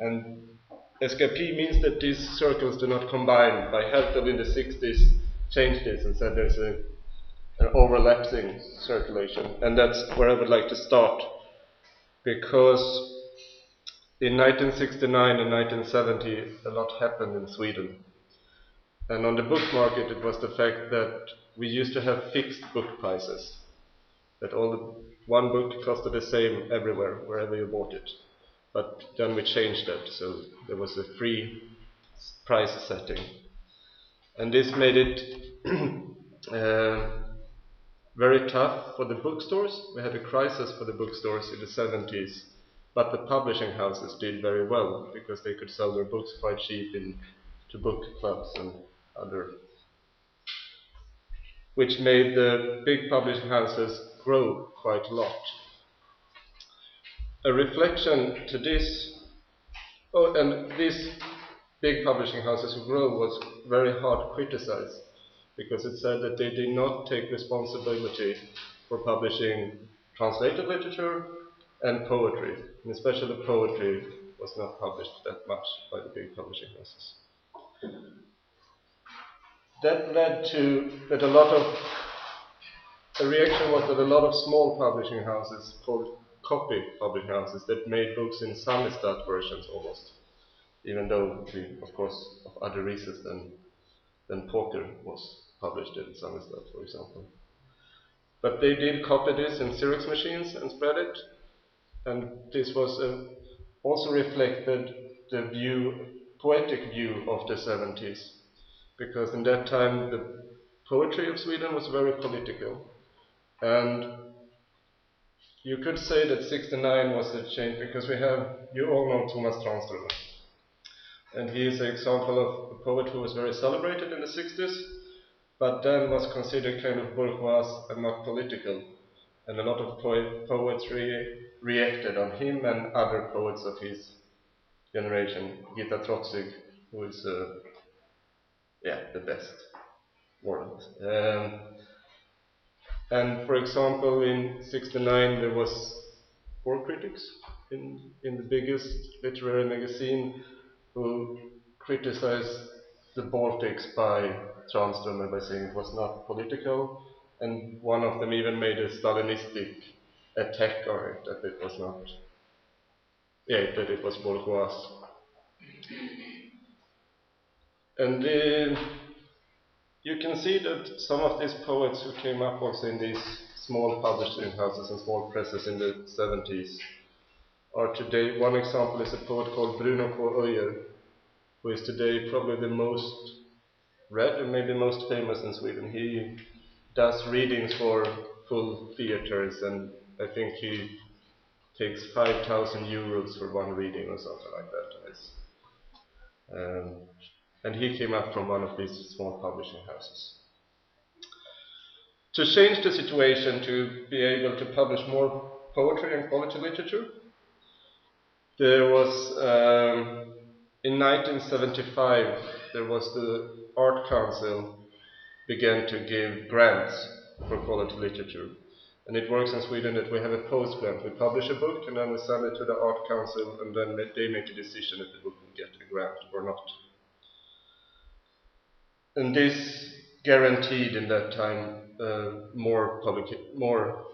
And Escarpit means that these circles do not combine. By Helftel in the 60s changed this and said there's a, an overlapping circulation. And that's where I would like to start. Because in 1969 and 1970, a lot happened in Sweden. And on the book market, it was the fact that we used to have fixed book prices. That all the, one book costed the same everywhere, wherever you bought it. But then we changed that, so there was a free price setting. And this made it uh, very tough for the bookstores. We had a crisis for the bookstores in the 70s, but the publishing houses did very well because they could sell their books quite cheap in, to book clubs and other, which made the big publishing houses grow quite a lot a reflection to this, oh, and these big publishing houses who grow was very hard criticized because it said that they did not take responsibility for publishing translated literature and poetry, and especially poetry was not published that much by the big publishing houses. That led to that a lot of a reaction was that a lot of small publishing houses called copy publishing houses that made books in Samizdat versions almost, even though, we, of course, of other reasons than, than Poker was published in Samizdat, for example. But they did copy this in Xerox machines and spread it, and this was uh, also reflected the view, poetic view of the 70s, because in that time the poetry of Sweden was very political, and you could say that 69 was a change because we have, you all know Tomas Tranströmer. And he is an example of a poet who was very celebrated in the 60s, but then was considered kind of bourgeois and not political. And a lot of poet, poets re reacted on him and other poets of his generation. Gita Trotzig, who is, uh, yeah, the best world. Um, and for example, in 69 there was four critics in, in the biggest literary magazine who criticized the Baltics by Tranströmer by saying it was not political, and one of them even made a Stalinistic attack on it, that it was not, yeah, that it was bourgeois. And uh, you can see that some of these poets who came up also in these small publishing houses and small presses in the 70s are today, one example is a poet called Bruno K. Who is today probably the most read and maybe most famous in Sweden. He does readings for full theaters and I think he takes 5,000 euros for one reading or something like that. Um, and he came up from one of these small publishing houses. To change the situation to be able to publish more poetry and quality literature, there was um, in 1975 there was the Art Council began to give grants for quality literature. And it works in Sweden that we have a post grant. We publish a book and then we send it to the Art Council and then they make a decision if the book will get a grant or not. And this guaranteed in that time uh, more, more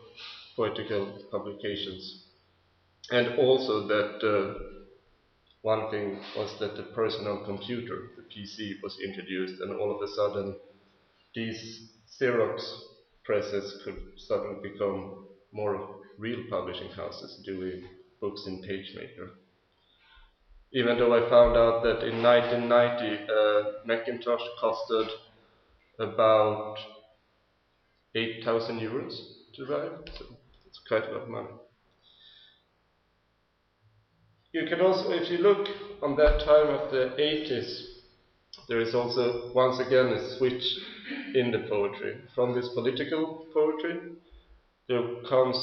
poetical publications. And also that uh, one thing was that the personal computer, the PC, was introduced, and all of a sudden these Xerox presses could suddenly become more real publishing houses doing books in PageMaker even though I found out that in 1990 uh, Macintosh costed about 8,000 euros to buy, so it's quite a lot of money. You can also, if you look on that time of the 80s, there is also once again a switch in the poetry. From this political poetry, there comes,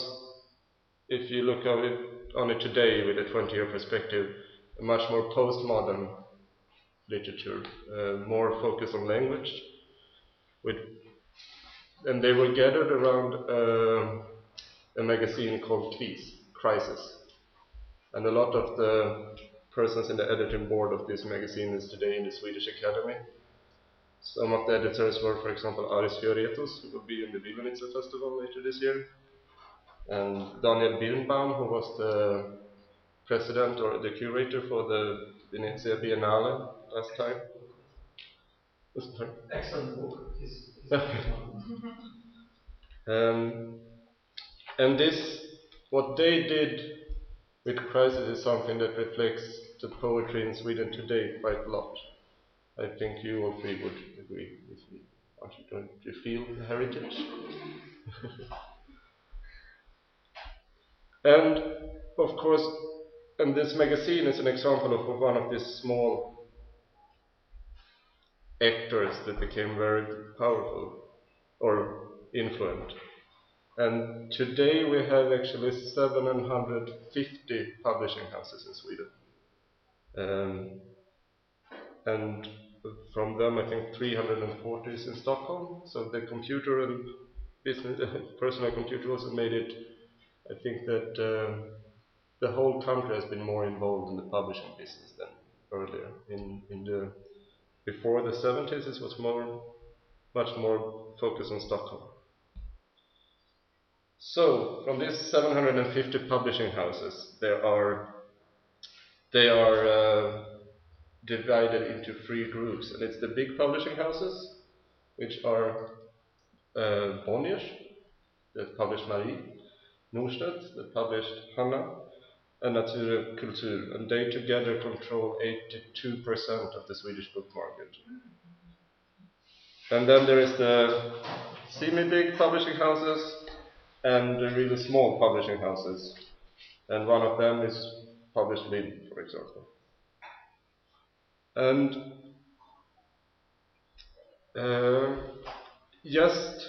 if you look on it, on it today with a 20 year perspective, a much more postmodern literature, uh, more focused on language. With, and they were gathered around uh, a magazine called Kris, Crisis. And a lot of the persons in the editing board of this magazine is today in the Swedish Academy. Some of the editors were, for example, Aris Fioretos, who will be in the Vilenica Festival later this year, and Daniel Birnbaum, who was the president or the curator for the Venezia Biennale last time. Excellent book. um, and this, what they did with Crisis is something that reflects the poetry in Sweden today quite a lot. I think you all three would agree with me. Aren't you, don't you feel the heritage? and of course, and this magazine is an example of one of these small actors that became very powerful or influent. And today we have actually 750 publishing houses in Sweden. Um, and from them, I think 340 is in Stockholm. So the computer and business, personal computer also made it. I think that um, the whole country has been more involved in the publishing business than earlier. In in the before the 70s, it was more, much more focused on Stockholm. So, from these 750 publishing houses, there are they are uh, divided into three groups, and it's the big publishing houses, which are uh, that published Marie, Norstedts, that published Hanna, and Natur Kultur, and they together control 82% of the Swedish book market. And then there is the semi-big publishing houses, and the really small publishing houses. And one of them is Published Lind, for example. And uh, just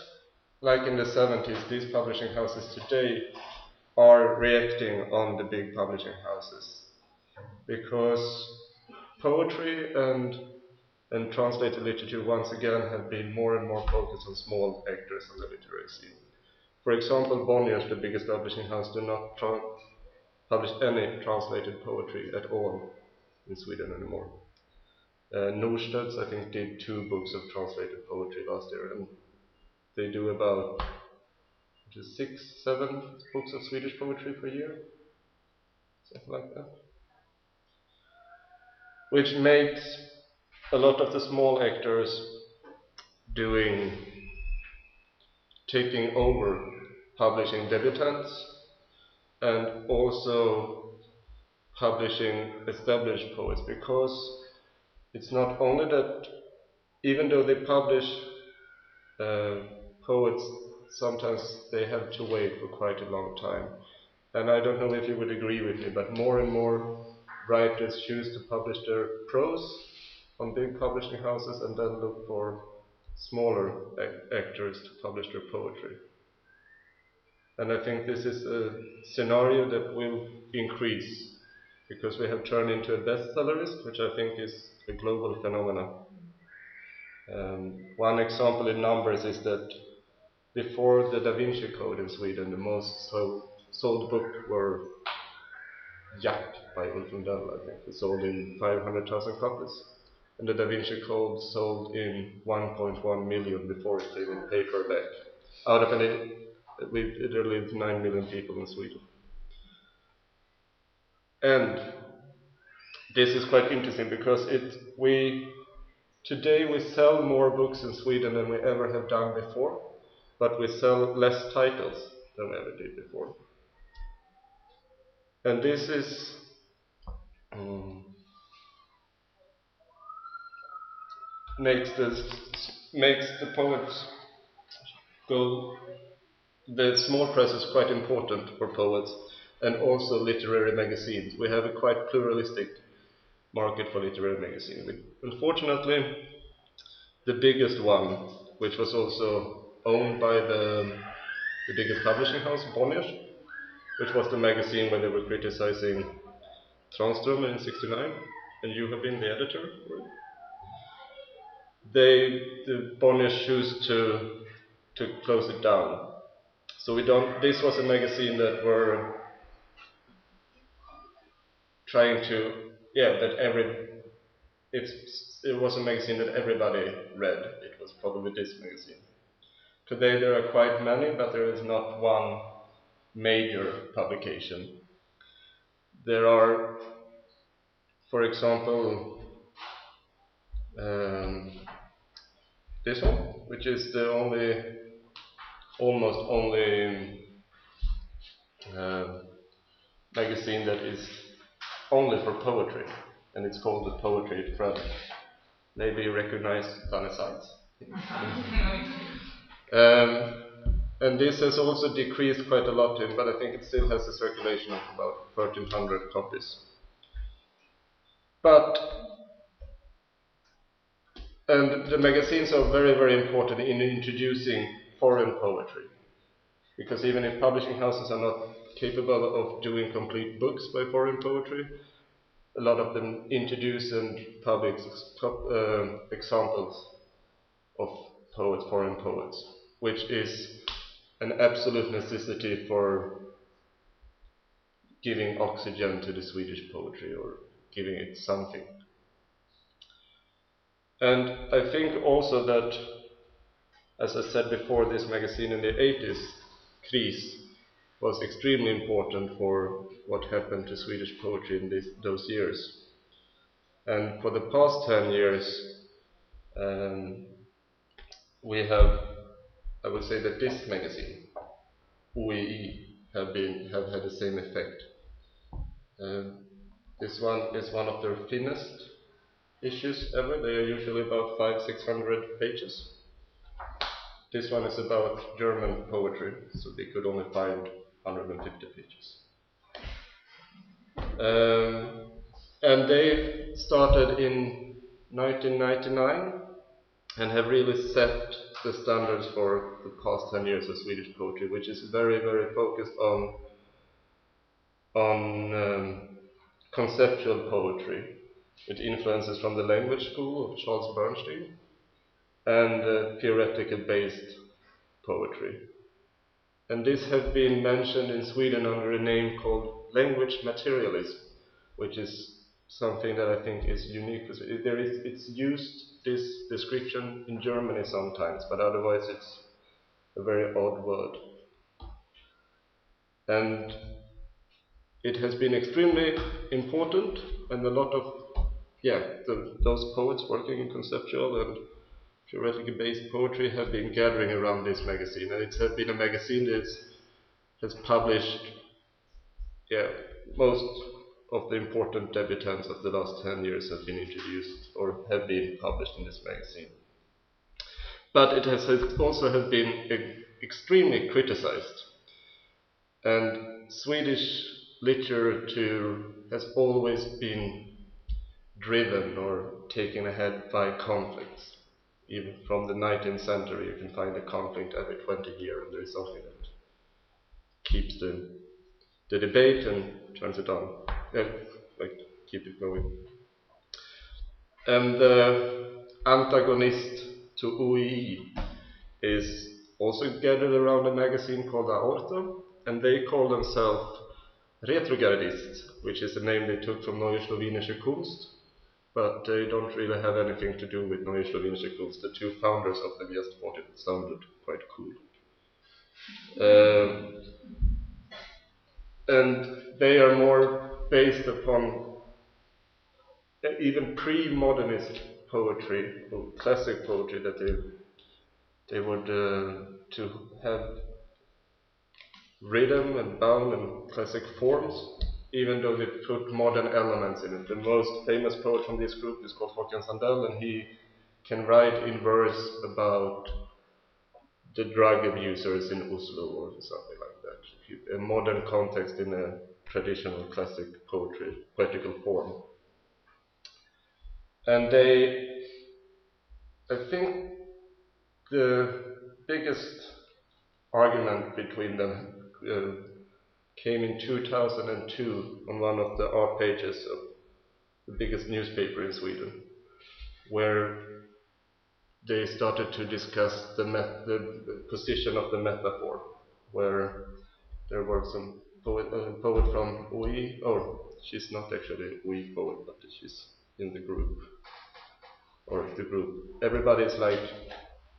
like in the 70s, these publishing houses today are reacting on the big publishing houses because poetry and and translated literature once again have been more and more focused on small actors in the literary scene. For example, Bonniers, the biggest publishing house, do not publish any translated poetry at all in Sweden anymore. Uh, Norstedts, I think, did two books of translated poetry last year, and they do about six, seven books of Swedish poetry per year, something like that. Which makes a lot of the small actors doing taking over publishing debutantes and also publishing established poets because it's not only that even though they publish uh, poets sometimes they have to wait for quite a long time and I don't know if you would agree with me but more and more writers choose to publish their prose on big publishing houses and then look for smaller actors to publish their poetry and I think this is a scenario that will increase because we have turned into a bestsellerist, which I think is a global phenomenon. Um, one example in numbers is that before the Da Vinci Code in Sweden, the most sold, sold book were Jack by Ulf Lundell, I think. It sold in 500,000 copies. And the Da Vinci Code sold in 1.1 million before it came in paperback. Out of an there live 9 million people in Sweden. And this is quite interesting because it, we, today we sell more books in Sweden than we ever have done before, but we sell less titles than we ever did before. And this is um, makes the makes the poets go the small press is quite important for poets and also literary magazines. We have a quite pluralistic market for literary magazines. Unfortunately, the biggest one, which was also owned by the, the biggest publishing house, Bonniers, which was the magazine where they were criticizing Tranströmer in 69, and you have been the editor They, the Bonniers chose to, to close it down so we don't, this was a magazine that were trying to yeah, that every it was a magazine that everybody read. It was probably this magazine. Today there are quite many, but there is not one major publication. There are, for example, um, this one, which is the only, almost only uh, magazine that is only for poetry, and it's called the Poetry Fröden. Maybe you recognize Danne. um, and this has also decreased quite a lot, but I think it still has a circulation of about 1300 copies. But and the magazines are very, very important in introducing foreign poetry. Because even if publishing houses are not capable of doing complete books by foreign poetry, a lot of them introduce and publish uh, examples of poets, foreign poets, which is an absolute necessity for giving oxygen to the Swedish poetry or giving it something. And I think also that, as I said before, this magazine in the 80s, Kris, was extremely important for what happened to Swedish poetry in this, those years. And for the past 10 years, um, we have, I would say that this magazine, OEI, have, been, have had the same effect. Um, this one is one of their thinnest issues ever. They are usually about five, six hundred pages. This one is about German poetry, so they could only find 150 pages. Um, and they started in 1999 and have really set the standards for the past 10 years of Swedish poetry, which is very, very focused on on um, conceptual poetry with influences from the language school of Charles Bernstein and uh, theoretical based poetry. And this has been mentioned in Sweden under a name called language materialism, which is something that I think is unique. There is, it's used, this description, in Germany sometimes, but otherwise it's a very odd word. And it has been extremely important, and a lot of yeah, the, those poets working in conceptual and theoretically based poetry have been gathering around this magazine, and it has been a magazine that has published, yeah, most of the important debutants of the last 10 years have been introduced or have been published in this magazine. But it has also has been extremely criticized, and Swedish literature has always been driven or taken ahead by conflicts. Even from the 19th century, you can find a conflict every 20 years, and there is something that keeps the the debate and turns it on. Yeah, like keep it going. And the antagonist to OEI is also gathered around a magazine called Aorta, and they call themselves Retrogardists, which is a name they took from Neue Slowenische Kunst, but they don't really have anything to do with Neue Slowenische Kunst. The two founders of them just thought it sounded quite cool. Um, and they are more based upon even pre-modernist poetry, or classic poetry that they they would uh, to have rhythm and bound and classic forms even though they put modern elements in it. The most famous poet from this group is called Håkan Sandell, and he can write in verse about the drug abusers in Oslo or something like that. A modern context in a traditional classic poetry, poetical form. And they, I think the biggest argument between them uh, came in 2002 on one of the art pages of the biggest newspaper in Sweden, where they started to discuss the, the position of the metaphor, where there were some poet, uh, poet from OE, or She's not actually a weak poet, but she's in the group. Or the group. Everybody's like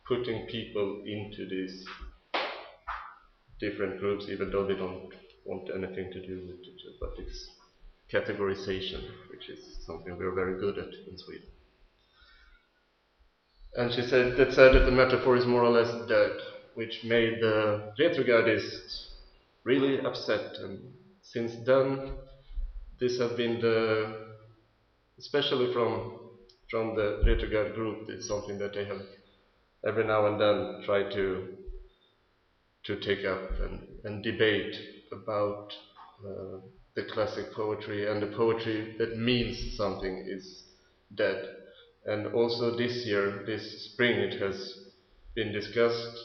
putting people into these different groups, even though they don't want anything to do with it. But it's categorization, which is something we're very good at in Sweden. And she said that said that the metaphor is more or less dead, which made the retrogardists really upset. And since then, this has been the, especially from from the retrograde group, it's something that they have every now and then tried to to take up and, and debate about uh, the classic poetry and the poetry that means something is dead. And also this year, this spring, it has been discussed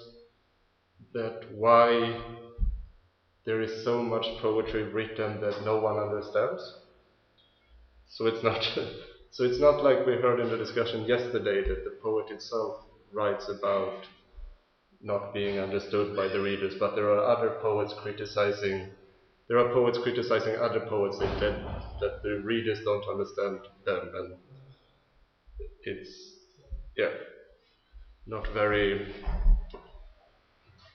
that why there is so much poetry written that no one understands. So it's not so it's not like we heard in the discussion yesterday that the poet itself writes about not being understood by the readers, but there are other poets criticizing there are poets criticizing other poets that, that the readers don't understand them and it's yeah not very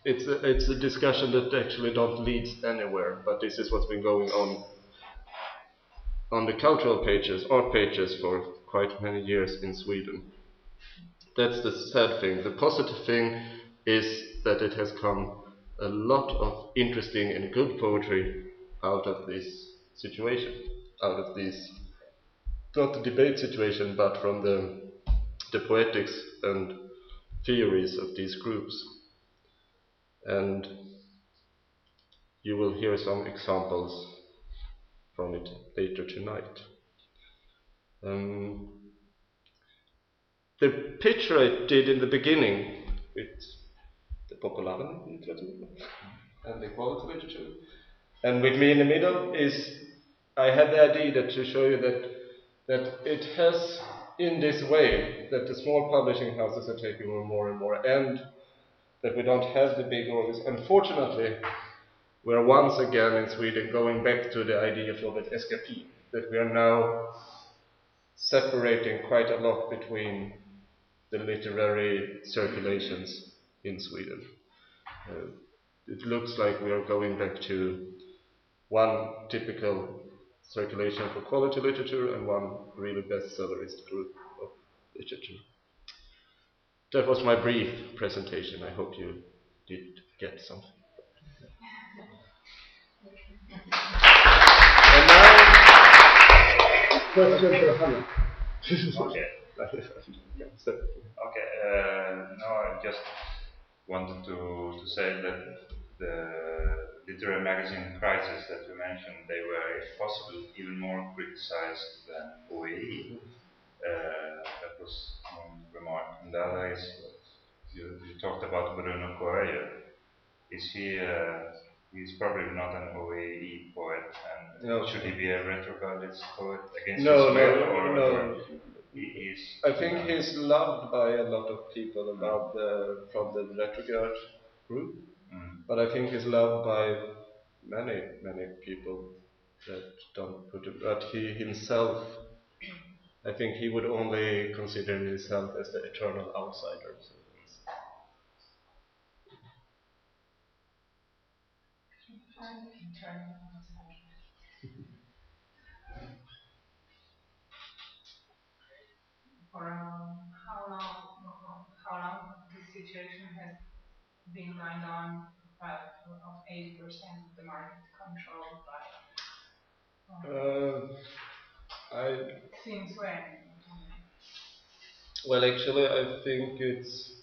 it's a, it's a discussion that actually don't lead anywhere but this is what's been going on on the cultural pages art pages for quite many years in Sweden that's the sad thing the positive thing is that it has come a lot of interesting and good poetry out of this situation, out of this, not the debate situation, but from the, the poetics and theories of these groups. And you will hear some examples from it later tonight. Um, the picture I did in the beginning with the popular literature and the quality literature and with me in the middle is I had the idea that to show you that that it has in this way that the small publishing houses are taking on more and more and that we don't have the big orders. Unfortunately, we're once again in Sweden going back to the idea of Robert Escarpit, that we are now separating quite a lot between the literary circulations in Sweden. Uh, it looks like we are going back to one typical circulation for quality literature and one really bestsellerist group of literature. That was my brief presentation. I hope you did get something. And now, question for Hanna. okay. okay. Uh, no, I just wanted to to say that the literary magazine crisis that you mentioned, they were, if possible, even more criticized than OEI. Uh, that was one remark. And the other is, you, you talked about Bruno K. Öijer. Is he, uh, he's probably not an OEI poet, and no. should he be a retrogradist poet against no, his will? No, or, no. He I think he's loved by a lot of people about the, from the retrograde group. Mm. But I think he's loved by many, many people that don't put it. But he himself, I think he would only consider himself as the eternal outsider. So For um, how long, how long this situation has been going on of 80% of the market controlled by. Um, I. Since when? Well, actually, I think it's.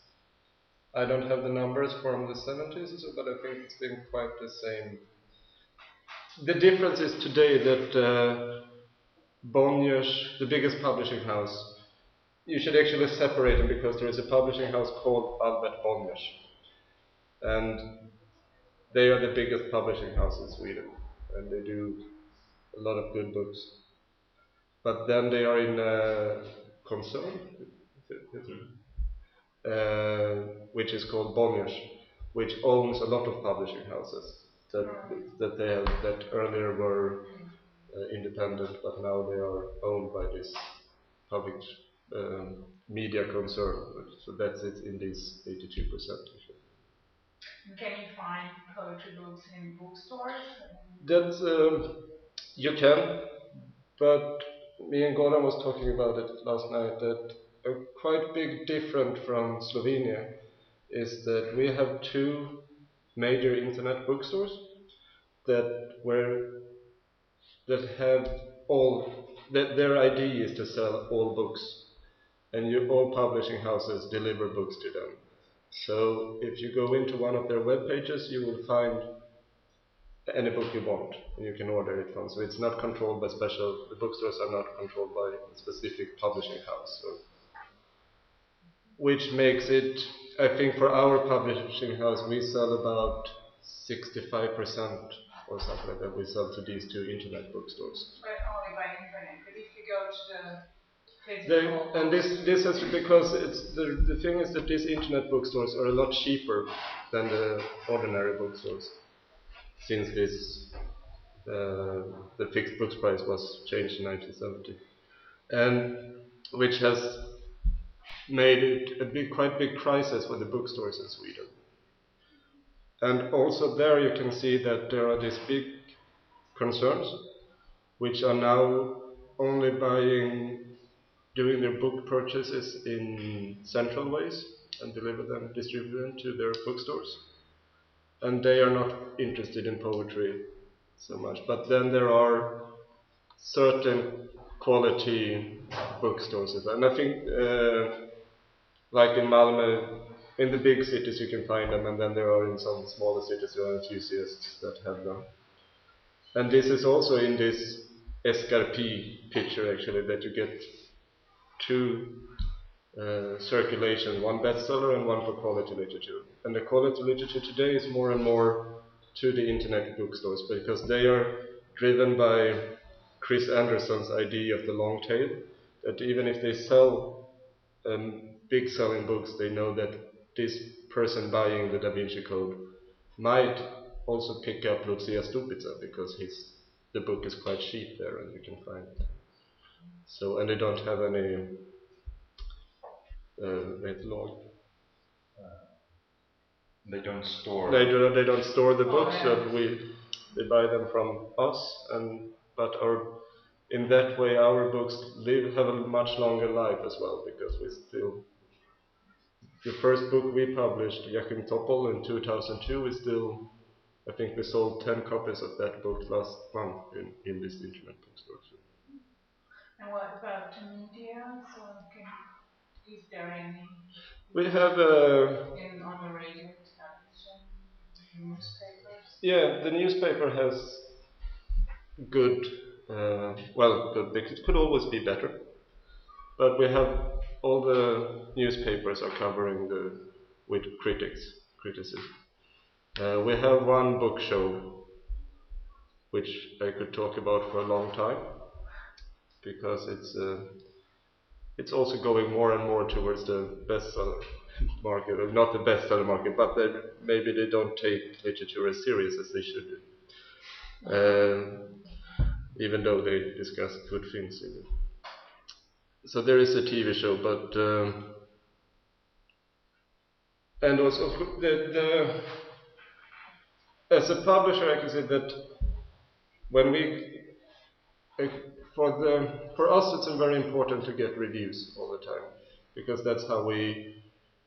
I don't have the numbers from the 70s, but I think it's been quite the same. The difference is today that uh, Bonniers, the biggest publishing house, you should actually separate them because there is a publishing house called Albert Bonniers and they are the biggest publishing house in Sweden, and they do a lot of good books. But then they are in a concern, uh, which is called Bonniers, which owns a lot of publishing houses that that they have, that earlier were uh, independent, but now they are owned by this public um, media concern. So that's it in this 82%. Can you find poetry books in bookstores? That um, you can, but me and Goran was talking about it last night. That a quite big difference from Slovenia is that we have two major internet bookstores that were that have all that their idea is to sell all books and you, all publishing houses deliver books to them so if you go into one of their web pages you will find any book you want and you can order it from so it's not controlled by special the bookstores are not controlled by a specific publishing house so, which makes it I think for our publishing house we sell about 65% or something like that we sell to these two internet bookstores. But only by internet. If you go to the they, and this this is because it's the the thing is that these internet bookstores are a lot cheaper than the ordinary bookstores since this uh, the fixed books price was changed in 1970 and which has made it a big quite big crisis for the bookstores in Sweden. And also there you can see that there are these big concerns which are now only buying, doing their book purchases in central ways and deliver them, distribute them to their bookstores. And they are not interested in poetry so much. But then there are certain quality bookstores. And I think, uh, like in Malmö, in the big cities you can find them, and then there are in some smaller cities there are enthusiasts that have them. And this is also in this Escarpit picture actually that you get two uh, circulation, one bestseller and one for quality literature. And the quality literature today is more and more to the internet bookstores because they are driven by Chris Anderson's idea of the long tail. That even if they sell um, big selling books, they know that this person buying the Da Vinci Code might also pick up Lucija Stupica because his the book is quite cheap there and you can find it. So and they don't have any uh, log. They don't store. They do. They don't store the books. Oh, yeah. we they buy them from us, and but our in that way our books live have a much longer life as well because we still the first book we published, Jáchym Topol, in 2002, is still, I think we sold 10 copies of that book last month in, in this internet bookstore. And what about the media? So can, is there any? We have uh, in, on the radio, television, newspapers? Yeah, the newspaper has good, uh, well, good, it could always be better. But we have all the newspapers are covering the with critics criticism. Uh, we have one book show which I could talk about for a long time because it's uh, it's also going more and more towards the bestseller market, or not the bestseller market, but that maybe they don't take literature as serious as they should do, uh, even though they discuss good things in it. So there is a TV show, but um, and also the, the as a publisher, I can say that when we for the for us, it's very important to get reviews all the time because that's how we,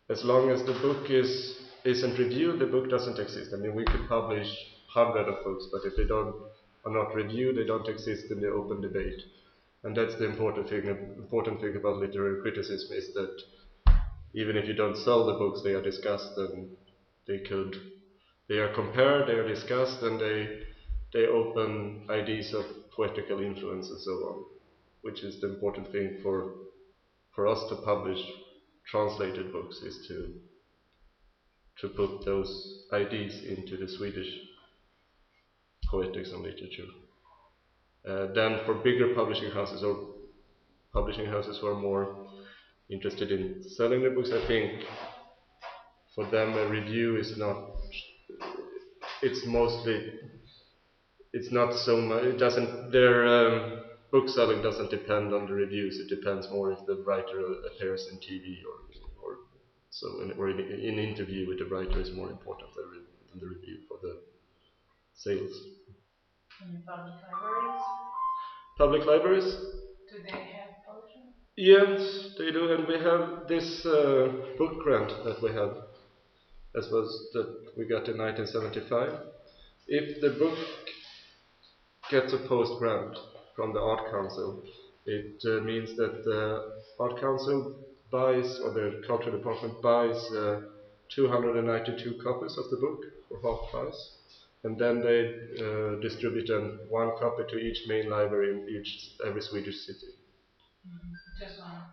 as long as the book is isn't reviewed, the book doesn't exist. I mean, we could publish hundred of books, but if they don't are not reviewed, they don't exist in the open debate. And that's the important thing, important thing about literary criticism is that even if you don't sell the books, they are discussed and they could, they are compared, they are discussed, and they, they open ideas of poetical influence and so on, which is the important thing for, for us to publish translated books is to, to put those ideas into the Swedish poetics and literature. Uh, then for bigger publishing houses or publishing houses who are more interested in selling their books, I think for them a review is not, it's mostly, it's not so much. It doesn't. Their um, book selling doesn't depend on the reviews. It depends more if the writer appears in TV or or so in, or in, in interview with the writer is more important than, than the review for the sales. In public libraries, Public libraries. do they have poetry? Yes, they do, and we have this uh, book grant that we have, as was that we got in 1975. If the book gets a post grant from the Art Council, it uh, means that the Art Council buys, or the Culture Department buys, uh, 292 copies of the book for half price, and then they uh, distribute them one copy to each main library in each every Swedish city. Just one.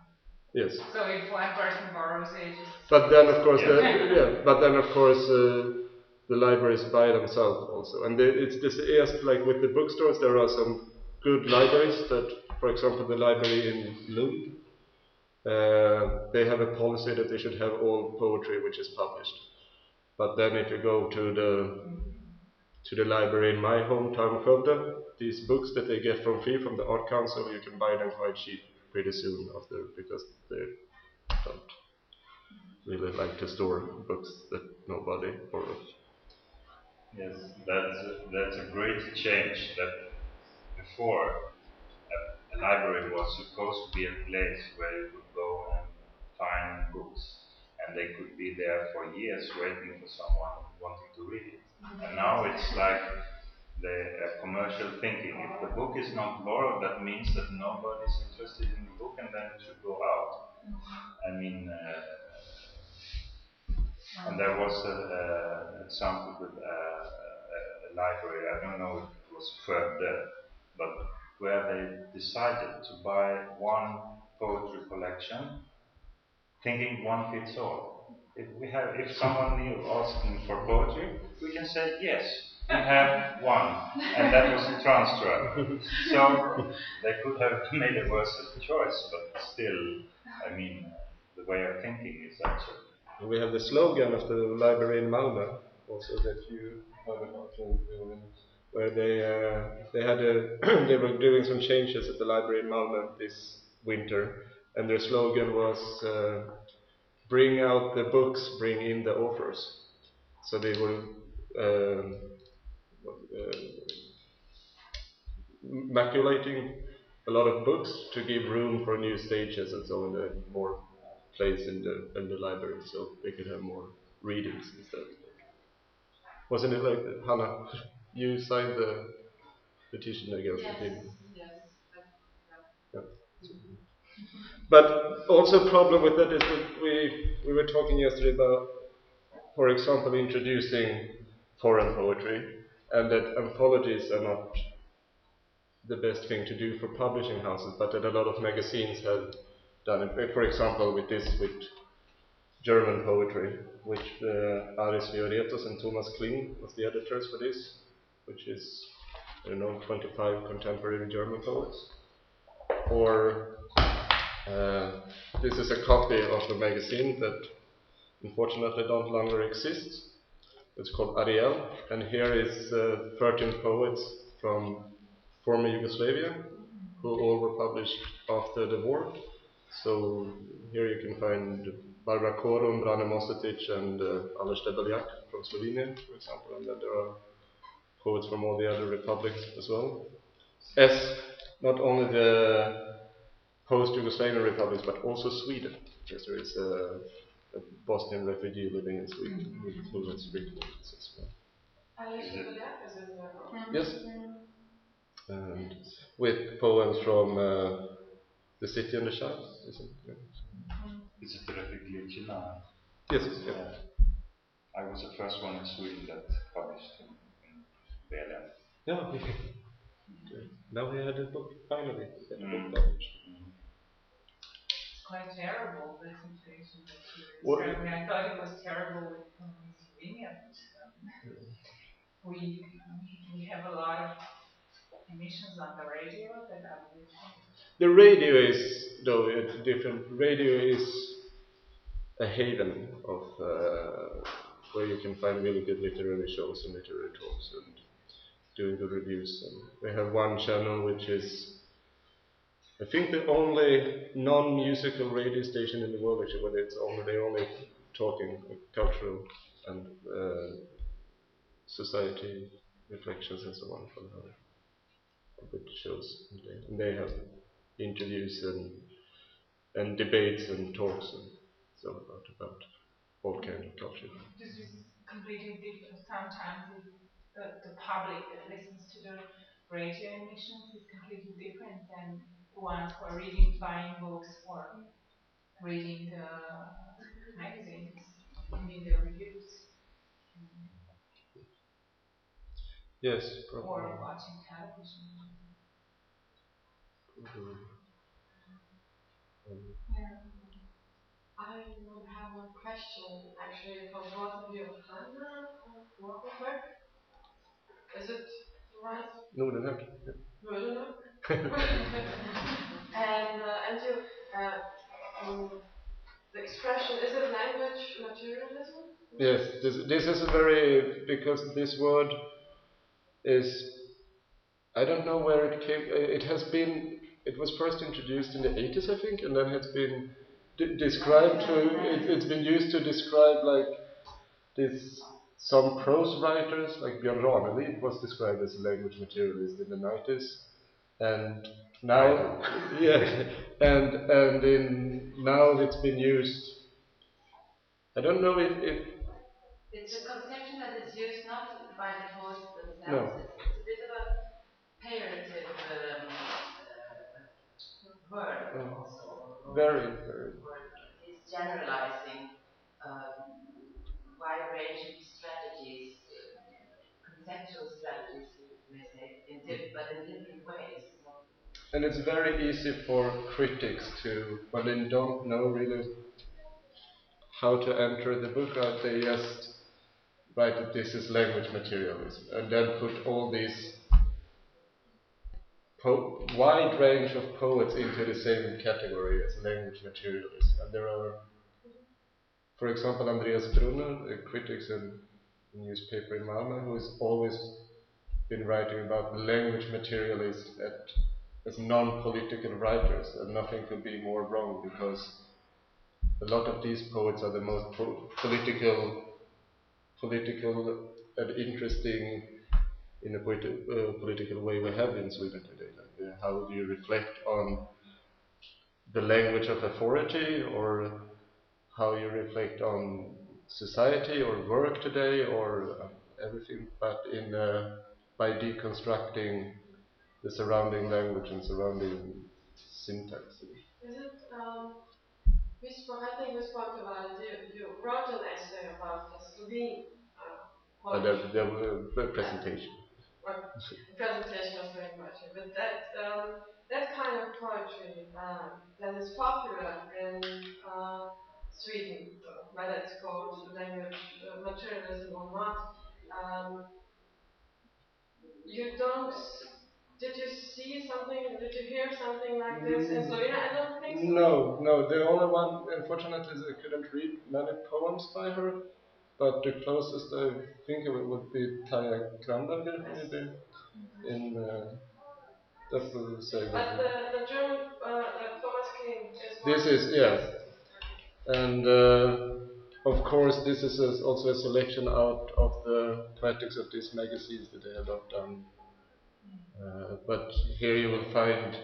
Yes. So if one person borrows it, it's But then, of course, the, Yeah. yeah. But then, of course, uh, the libraries buy themselves also, and it's this. Yes, like with the bookstores, there are some good libraries that, for example, the library in Lund. Uh, they have a policy that they should have all poetry which is published. But then, if you go to the to the library in my hometown, Skövde, these books that they get from free from the Art Council, you can buy them quite cheap pretty soon after because they don't really like to store books that nobody borrows. Yes, that's a, that's a great change. That before a, a library was supposed to be a place where you could go and find books, and they could be there for years waiting for someone wanting to read it. And now it's like the uh, commercial thinking. If the book is not borrowed, that means that nobody is interested in the book, and then it should go out. I mean. Uh, and there was an example with uh, a, a library, I don't know if it was Skövde, but where they decided to buy one poetry collection, thinking one fits all. If we have, if someone new asking for poetry, we can say yes, we have one, and that was the transfer. So they could have made a worse choice, but still, I mean, the way of thinking is actually. And we have the slogan of the library in Malmö, also that you heard where they uh, they had a they were doing some changes at the library in Malmö this winter, and their slogan was uh, "Bring out the books, bring in the authors." So they were um, uh, maculating a lot of books to give room for new stages and so on, and more place in the in the library, so they could have more readings instead. Wasn't it like that, Hannah? You signed the petition against the thing. yes. But also a problem with that is that we we were talking yesterday about, for example, introducing foreign poetry, and that anthologies are not the best thing to do for publishing houses, but that a lot of magazines have done it. For example, with this, with German poetry, which uh, Aris Fioretos and Thomas Kling was the editors for this, which is, I don't know, 25 contemporary German poets. Or uh, this is a copy of a magazine that unfortunately don't longer exist. It's called Ariel, and here is uh, 13 poets from former Yugoslavia who all were published after the war. So here you can find Barbara Korun, Brane Mozetič, and uh, Aleš Debeljak from Slovenia, for example, and then there are poets from all the other republics as well. As not only the post-Yugoslavian republics, but also Sweden, because there is a, a Bosnian refugee living in Sweden with fluent Greek words as well. Aleš Debeljak is in the. Yes. And with poems from uh, The City on the Child, isn't it? Is it Refik China? Yes, yeah. Yeah. I was the first one in Sweden that published in, in Berlin. Yeah. Okay. Now we had a book, finally, we had a book Mm. published. It's quite terrible, the situation that you're What- describing. I thought it was terrible with Slovenia. but, um, We, we have a lot of emissions on the radio that are really The radio is, though, it's different. Radio is a haven of uh, where you can find really good literary shows and literary talks. And doing good reviews. And they have one channel which is, I think, the only non-musical radio station in the world actually, where it's only they only talking cultural and uh, society reflections and so on from her good shows. And they, and they have interviews and and debates and talks and so about about all kind of culture. This is completely different. Sometimes the, the public that listens to the radio emissions is completely different than the ones who are reading, buying books or reading the magazines, reading the reviews. Yes, probably. Or watching television. Mm-hmm. Yeah. I would have one question actually for both of you. Hanna or Is it right? No, no, no. No, no, no. and uh, and you, uh, um, the expression is it language materialism? Yes, this, this is a very because this word is I don't know where it came. It has been. It was first introduced in the 80s, I think, and then it's been described to. It, it's been used to describe like this. Some prose writers, like Björn Ranelid, was described as a language materialist in the 90s, and now, yeah, and and in now it's been used. I don't know if, if it's a conception that is used not by the poets themselves. No. It's, it's a bit of a pejorative um, uh, word mm. also. Very, very. It's generalizing um, wide range strategies, conceptual strategies, may say, in but in different ways. And it's very easy for critics to, when they don't know really how to enter the book, they just write that this is language materialism, and then put all these wide range of poets into the same category as language materialists. And there are, for example, Andreas Brunner, a critic in a newspaper in Malmö, who has always been writing about language materialists at, as non-political writers, and nothing could be more wrong because a lot of these poets are the most po political political and interesting in a politi uh, political way we have in Sweden today. Like, uh, how do you reflect on the language of authority, or how you reflect on society or work today, or uh, everything, but in uh, by deconstructing the surrounding language and surrounding syntax. Is it um, we spoke, I think we spoke about it. You, you wrote an essay about the Slovene uh, the, the, presentation. Well, presentation was very much, but that um, that kind of poetry uh, that is popular in uh, Sweden, whether it's called language uh, materialism or not, um, you don't. Did you see something? Did you hear something like this in Slovenia? I don't think so. No, no. The only one, unfortunately, I couldn't read many poems by her. But the closest I think of it would be Taja Kramberger, maybe, in uh, that will say. But the, the German, uh, Thomas Kling is. This is yes, and uh, of course this is a, also a selection out of the poetics of these magazines that they have not done. Uh, but here you will find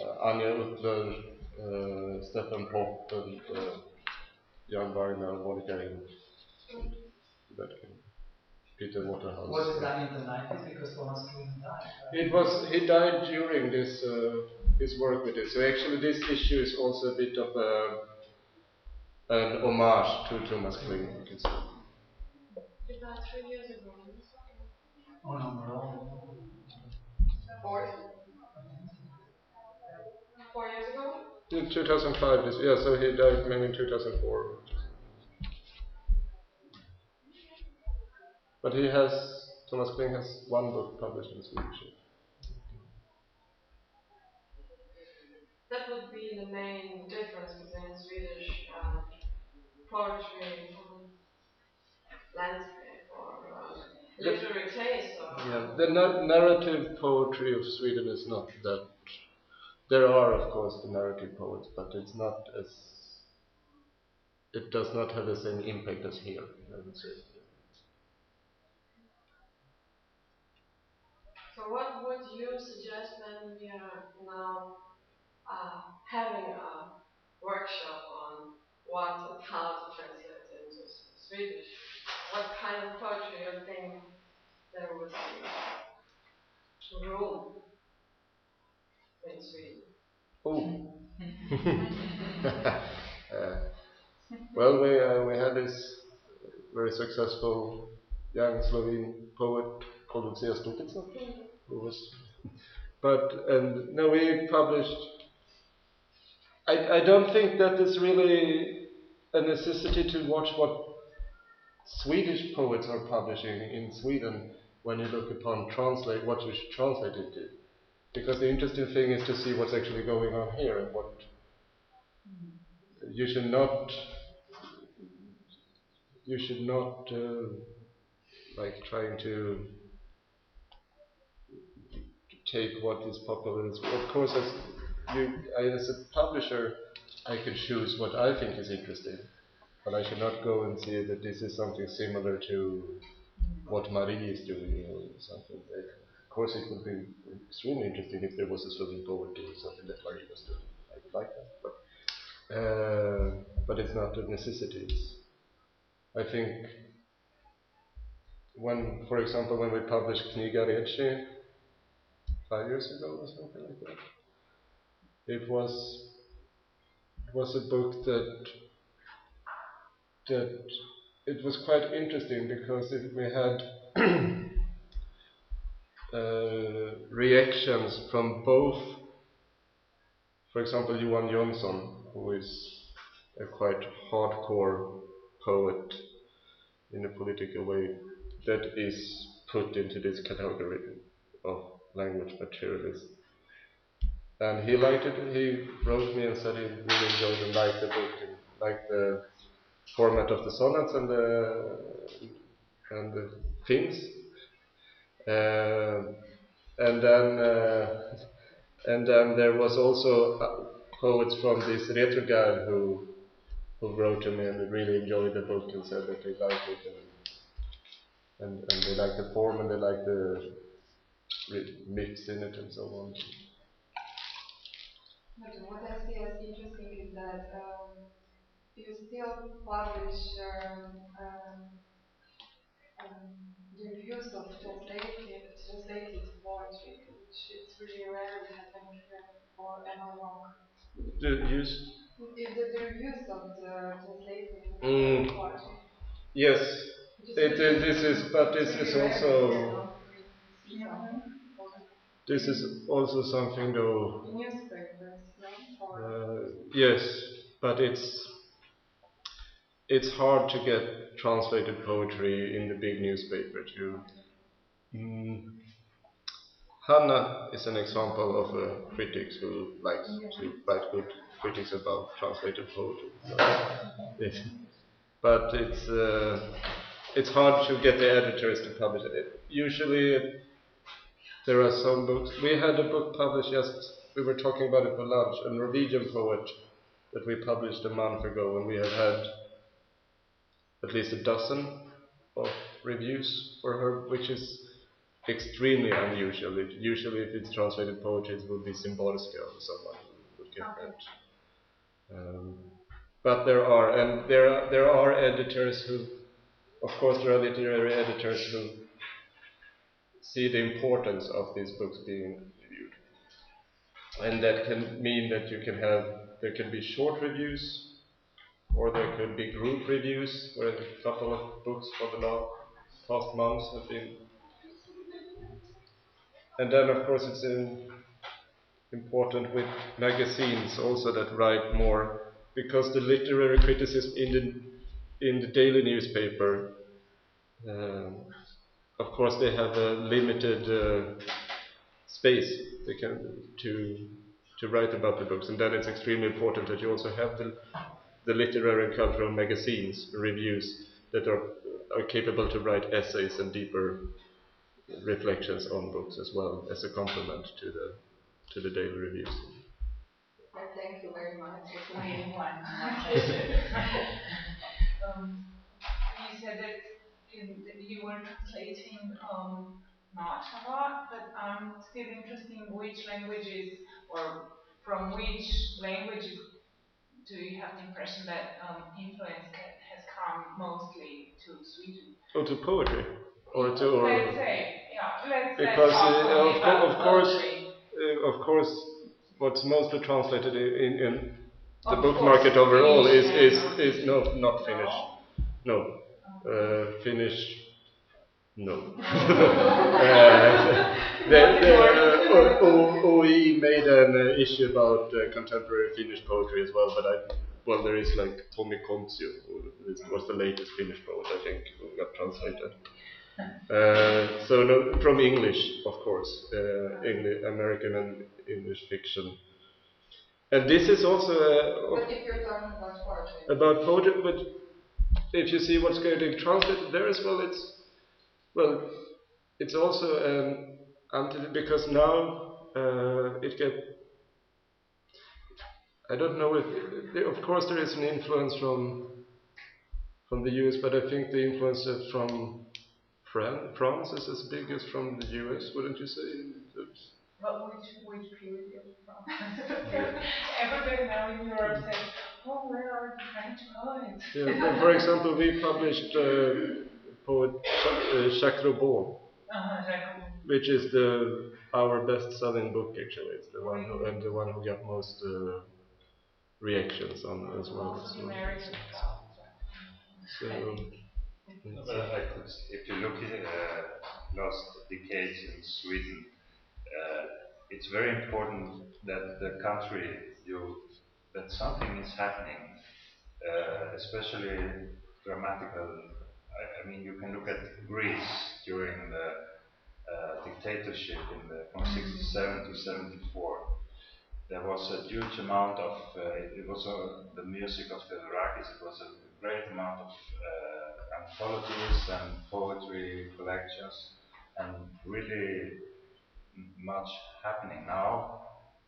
uh, Anja Utler, uh, Steffen Popp, and uh, Jan Wagner, Monica that can Peter Waterhouse. Was it done in the 90s because Thomas Kling died? It was, he died during this, uh, his work with it. So actually this issue is also a bit of a, an homage to Thomas Kling, you can say. He died three years ago. Oh no, no. Four. Four years ago? In 2005, this, yeah, so he died maybe in 2004. But he has, Thomas Kling has one book published in Swedish. That would be the main difference between Swedish uh, poetry and landscape or uh, literary taste or? Yeah, the narrative poetry of Sweden is not that. There are, of course, the narrative poets, but it's not as. It does not have the same impact as here, I would say. So, what would you suggest when we are now uh, having a workshop on what and how to translate into Swedish? What kind of poetry you think there would be room in Sweden? Oh. uh, well, we uh, we had this very successful young Slovene poet called Lucija Stupica, who was, but and no, we published. I I don't think that is really a necessity to watch what Swedish poets are publishing in Sweden when you look upon translate what you should translate it to. Because the interesting thing is to see what's actually going on here and what you should not you should not uh, like trying to take what is popular. Of course, as you, as a publisher, I can choose what I think is interesting, but I should not go and say that this is something similar to what Marie is doing or something. Of course, it would be extremely interesting if there was a Slovene poet doing something that Marie was doing. I would like that, but uh, but it's not a necessity. I think when, for example, when we published Kniga five years ago or something like that, it was it was a book that that it was quite interesting because it, we had uh, reactions from both, for example, Johan Jönsson, who is a quite hardcore poet in a political way that is put into this category of language materialism. And he liked it, he wrote me and said he really enjoyed and liked the book and liked the format of the sonnets and the, and the themes. Uh, and then uh, and then there was also uh, poets from this retrograde who who wrote to me and really enjoyed the book and said that they liked it and, and, and they like the form and they like the mix in it and so on. But what I see as interesting is that um, you still publish um, um, um, the reviews of translated, translated poetry, which is really rarely happening here, or am I? The use the, the reviews of the translated mm. Yes, it is. This is, but this is also. This is also something though. Newspapers, uh, yes, but it's it's hard to get translated poetry in the big newspaper too. Mm. Hanna is an example of a critic who likes to write good critics about translated poetry. So, but it's uh, it's hard to get the editors to publish it. Usually, there are some books. We had a book published just. We were talking about it for lunch. A Norwegian poet that we published a month ago, and we have had at least a dozen of reviews for her, which is extremely unusual. It, usually, if it's translated poetry, it would be Szymborska or someone who would get that. Um, but there are, and there are, there are editors who, of course, there are literary editors who see the importance of these books being reviewed, and that can mean that you can have there can be short reviews, or there could be group reviews where a couple of books for the last past months have been, and then of course it's in important with magazines also that write more because the literary criticism in the in the daily newspaper um, of course they have a limited uh, space they can to to write about the books and then it's extremely important that you also have the the literary and cultural magazines reviews that are are capable to write essays and deeper reflections on books as well as a complement to the to the daily reviews. Thank you very much. I have one, one question. um, you said that in, you were translating um, not a lot, but I'm still interested in which languages or from which languages do you have the impression that um, influence has come mostly to Sweden? Or to poetry? Or to. Or let's say, yeah, let's Because uh, of, co of course, uh, of course, what's mostly translated in, in the of book market overall is, is, is no, not Finnish. No. Uh, Finnish, no. uh, the, the, uh, OEI made an uh, issue about uh, contemporary Finnish poetry as well, but I, well, there is like Tommi Kontsio, who was the latest Finnish poet, I think, who got translated. Uh, so no, from English, of course, uh, English, American and English fiction. And this is also uh, but if you're talking about poetry, about poetry, but if you see what's getting translated there as well, it's well, it's also um, because now uh, it get. I don't know if, of course, there is an influence from from the US, but I think the influence from Fran France is as big as from the US, wouldn't you say? But which which period from? Everybody now in Europe says, "Oh, where are the French poets?" Yeah, for example, we published uh, poet uh, Jacques Roubaud, uh -huh, which is the our best-selling book. Actually, it's the one who, and the one who got most uh, reactions on as well. So, so I could, if you look at uh, last decades in Sweden, uh, it's very important that the country you that something is happening, uh, especially dramatical I, I mean, you can look at Greece during the uh, dictatorship in the, from mm-hmm. 67 to 74. There was a huge amount of, uh, it, it, was the music of Theodorakis, it was a great amount of uh, anthologies and poetry collections, and really much happening now.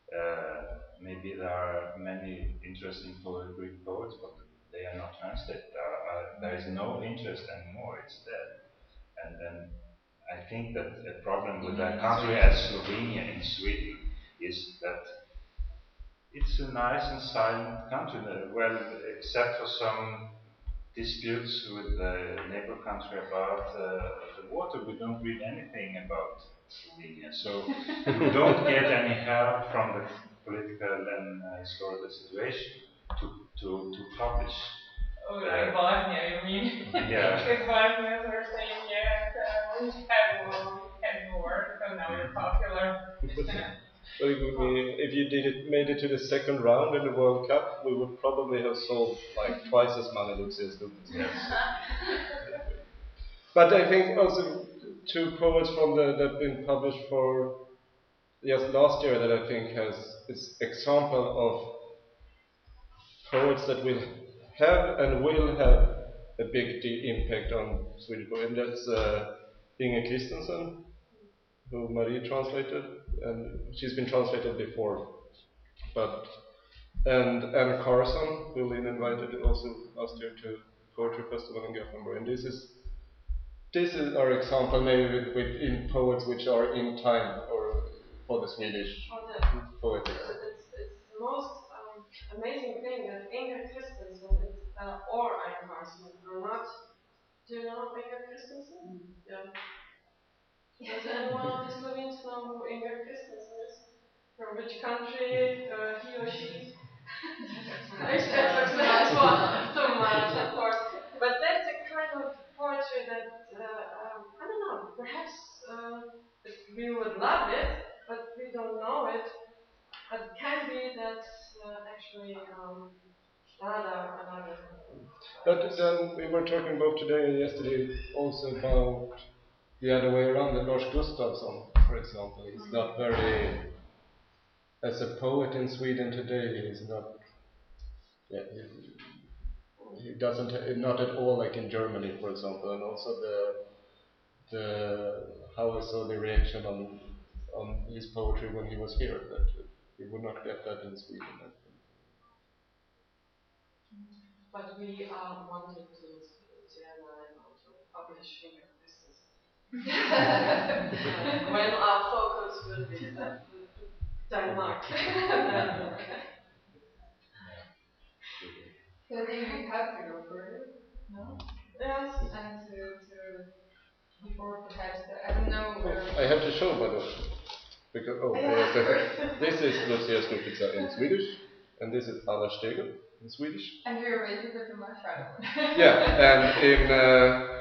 Uh, maybe there are many interesting Greek poets, but they are not translated. Uh, there is no interest anymore. It's dead. And then I think that a problem with a country as Slovenia in Sweden is that it's a nice and silent country. Well, except for some disputes with the neighbor country about uh, the water, we don't read anything about Slovenia. So you don't get any help from the political and uh, historical situation to, to, to publish. Oh, like Bosnia, you mean? Yeah. because Bosnians are saying, yes, uh, we had war, we had war, so now we're popular. well, if you did it, made it to the second round in the World Cup, we would probably have sold like twice as many Lucius Lupus. Yes. but I think also two poets from the that have been published for yes last year that I think has is example of poets that will have and will have a big impact on Swedish poetry, and that's uh, Inger Christensen, who Marie translated, and she's been translated before. But and Anne Carson, who Lynn invited also last year to Poetry Festival in Gothenburg, and this is this is our example maybe with, with in poets which are in time or for the Swedish poetry. It's, it's the most amazing thing that Inger Christensen uh, or Anne Carson are not. Do you know Inger Christensen? Mm. Yeah. Does anyone of the Slovenes know who Inger Christensen is? From which country uh, he or she? That's a nice one. Too much, of course. But that's a kind of poetry that uh, um, I don't know. Perhaps uh, we would love it, but we don't know it. But it can be that uh, actually um, another, another. But then we were talking about today and yesterday also about the other way around. That Lars Gustafsson, for example, is mm-hmm. not very. As a poet in Sweden today, he's not. Yeah, he doesn't not at all like in Germany, for example, and also the the how I saw the reaction on on his poetry when he was here that he would not get that in Sweden. But we are wanting to German to publish here. when our focus will be Denmark. So I think we have to go further, no? Yes. And to, to before perhaps the, I don't know where. I have to show by the way. Because oh uh, this is Lucija Stupica in Swedish and this is Anna Stegel in Swedish. And we're waiting for my friend. yeah, and in uh,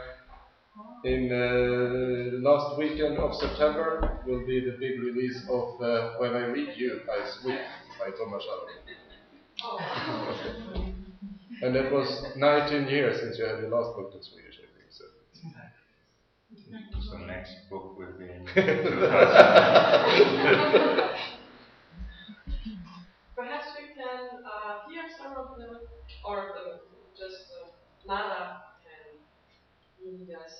in uh, last weekend of September will be the big release of uh, When I Read You, I Sweep by Thomas oh. And that was 19 years since you had your last book in Swedish, I think. So, so next book will be in Perhaps we can uh, hear some of them, or the, just uh, Nada can lead us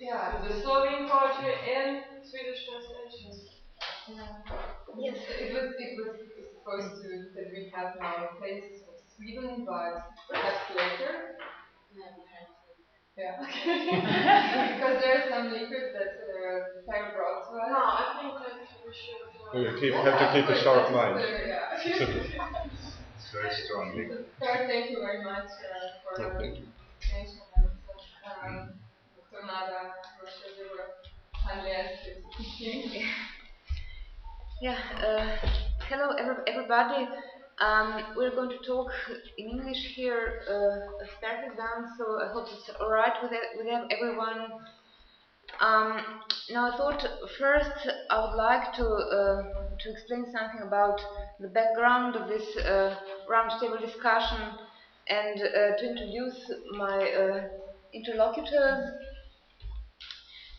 yeah. to the Slovene poetry and Swedish translations. Yeah. Yes, it was it was supposed to that we have now a place Sweden, but perhaps later. Yeah. because there are some liquids that uh, Sarah brought to us. No, I think that we should. Uh, you keep, have to keep a sharp mind. yeah. it's very strong liquid. Sarah, thank you very much uh, for no, your presentation. Um, Dr. Nada, Grošelj, you were kindly asked to speak. Yeah, uh, hello everybody. Um, we're going to talk in English here, uh, start exam, so I hope it's alright with, with everyone. Um, now I thought first I would like to, uh, to explain something about the background of this uh, roundtable discussion and uh, to introduce my uh, interlocutors.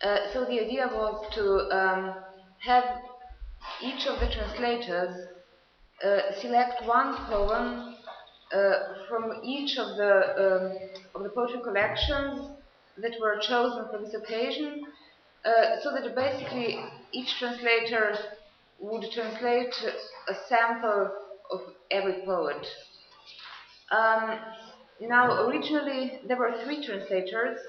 Uh, so the idea was to um, have each of the translators select one poem uh, from each of the um, of the poetry collections that were chosen for this occasion, uh, so that basically each translator would translate a sample of every poet. Um, now, originally there were three translators,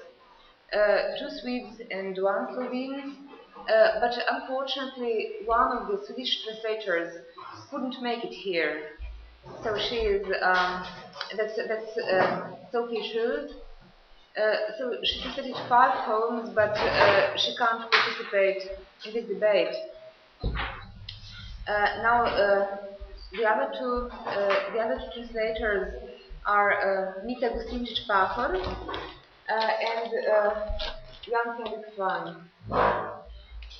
uh, two Swedes and one Slovene, uh, but unfortunately one of the Swedish translators couldn't make it here. So she is, um, that's, that's uh, Sophie Sköld. Uh, so she translated five poems, but uh, she can't participate in this debate. Uh, now, uh, the other two, uh, the other two translators are uh, Mita Gustinčič-Pahor and Jan Swahn.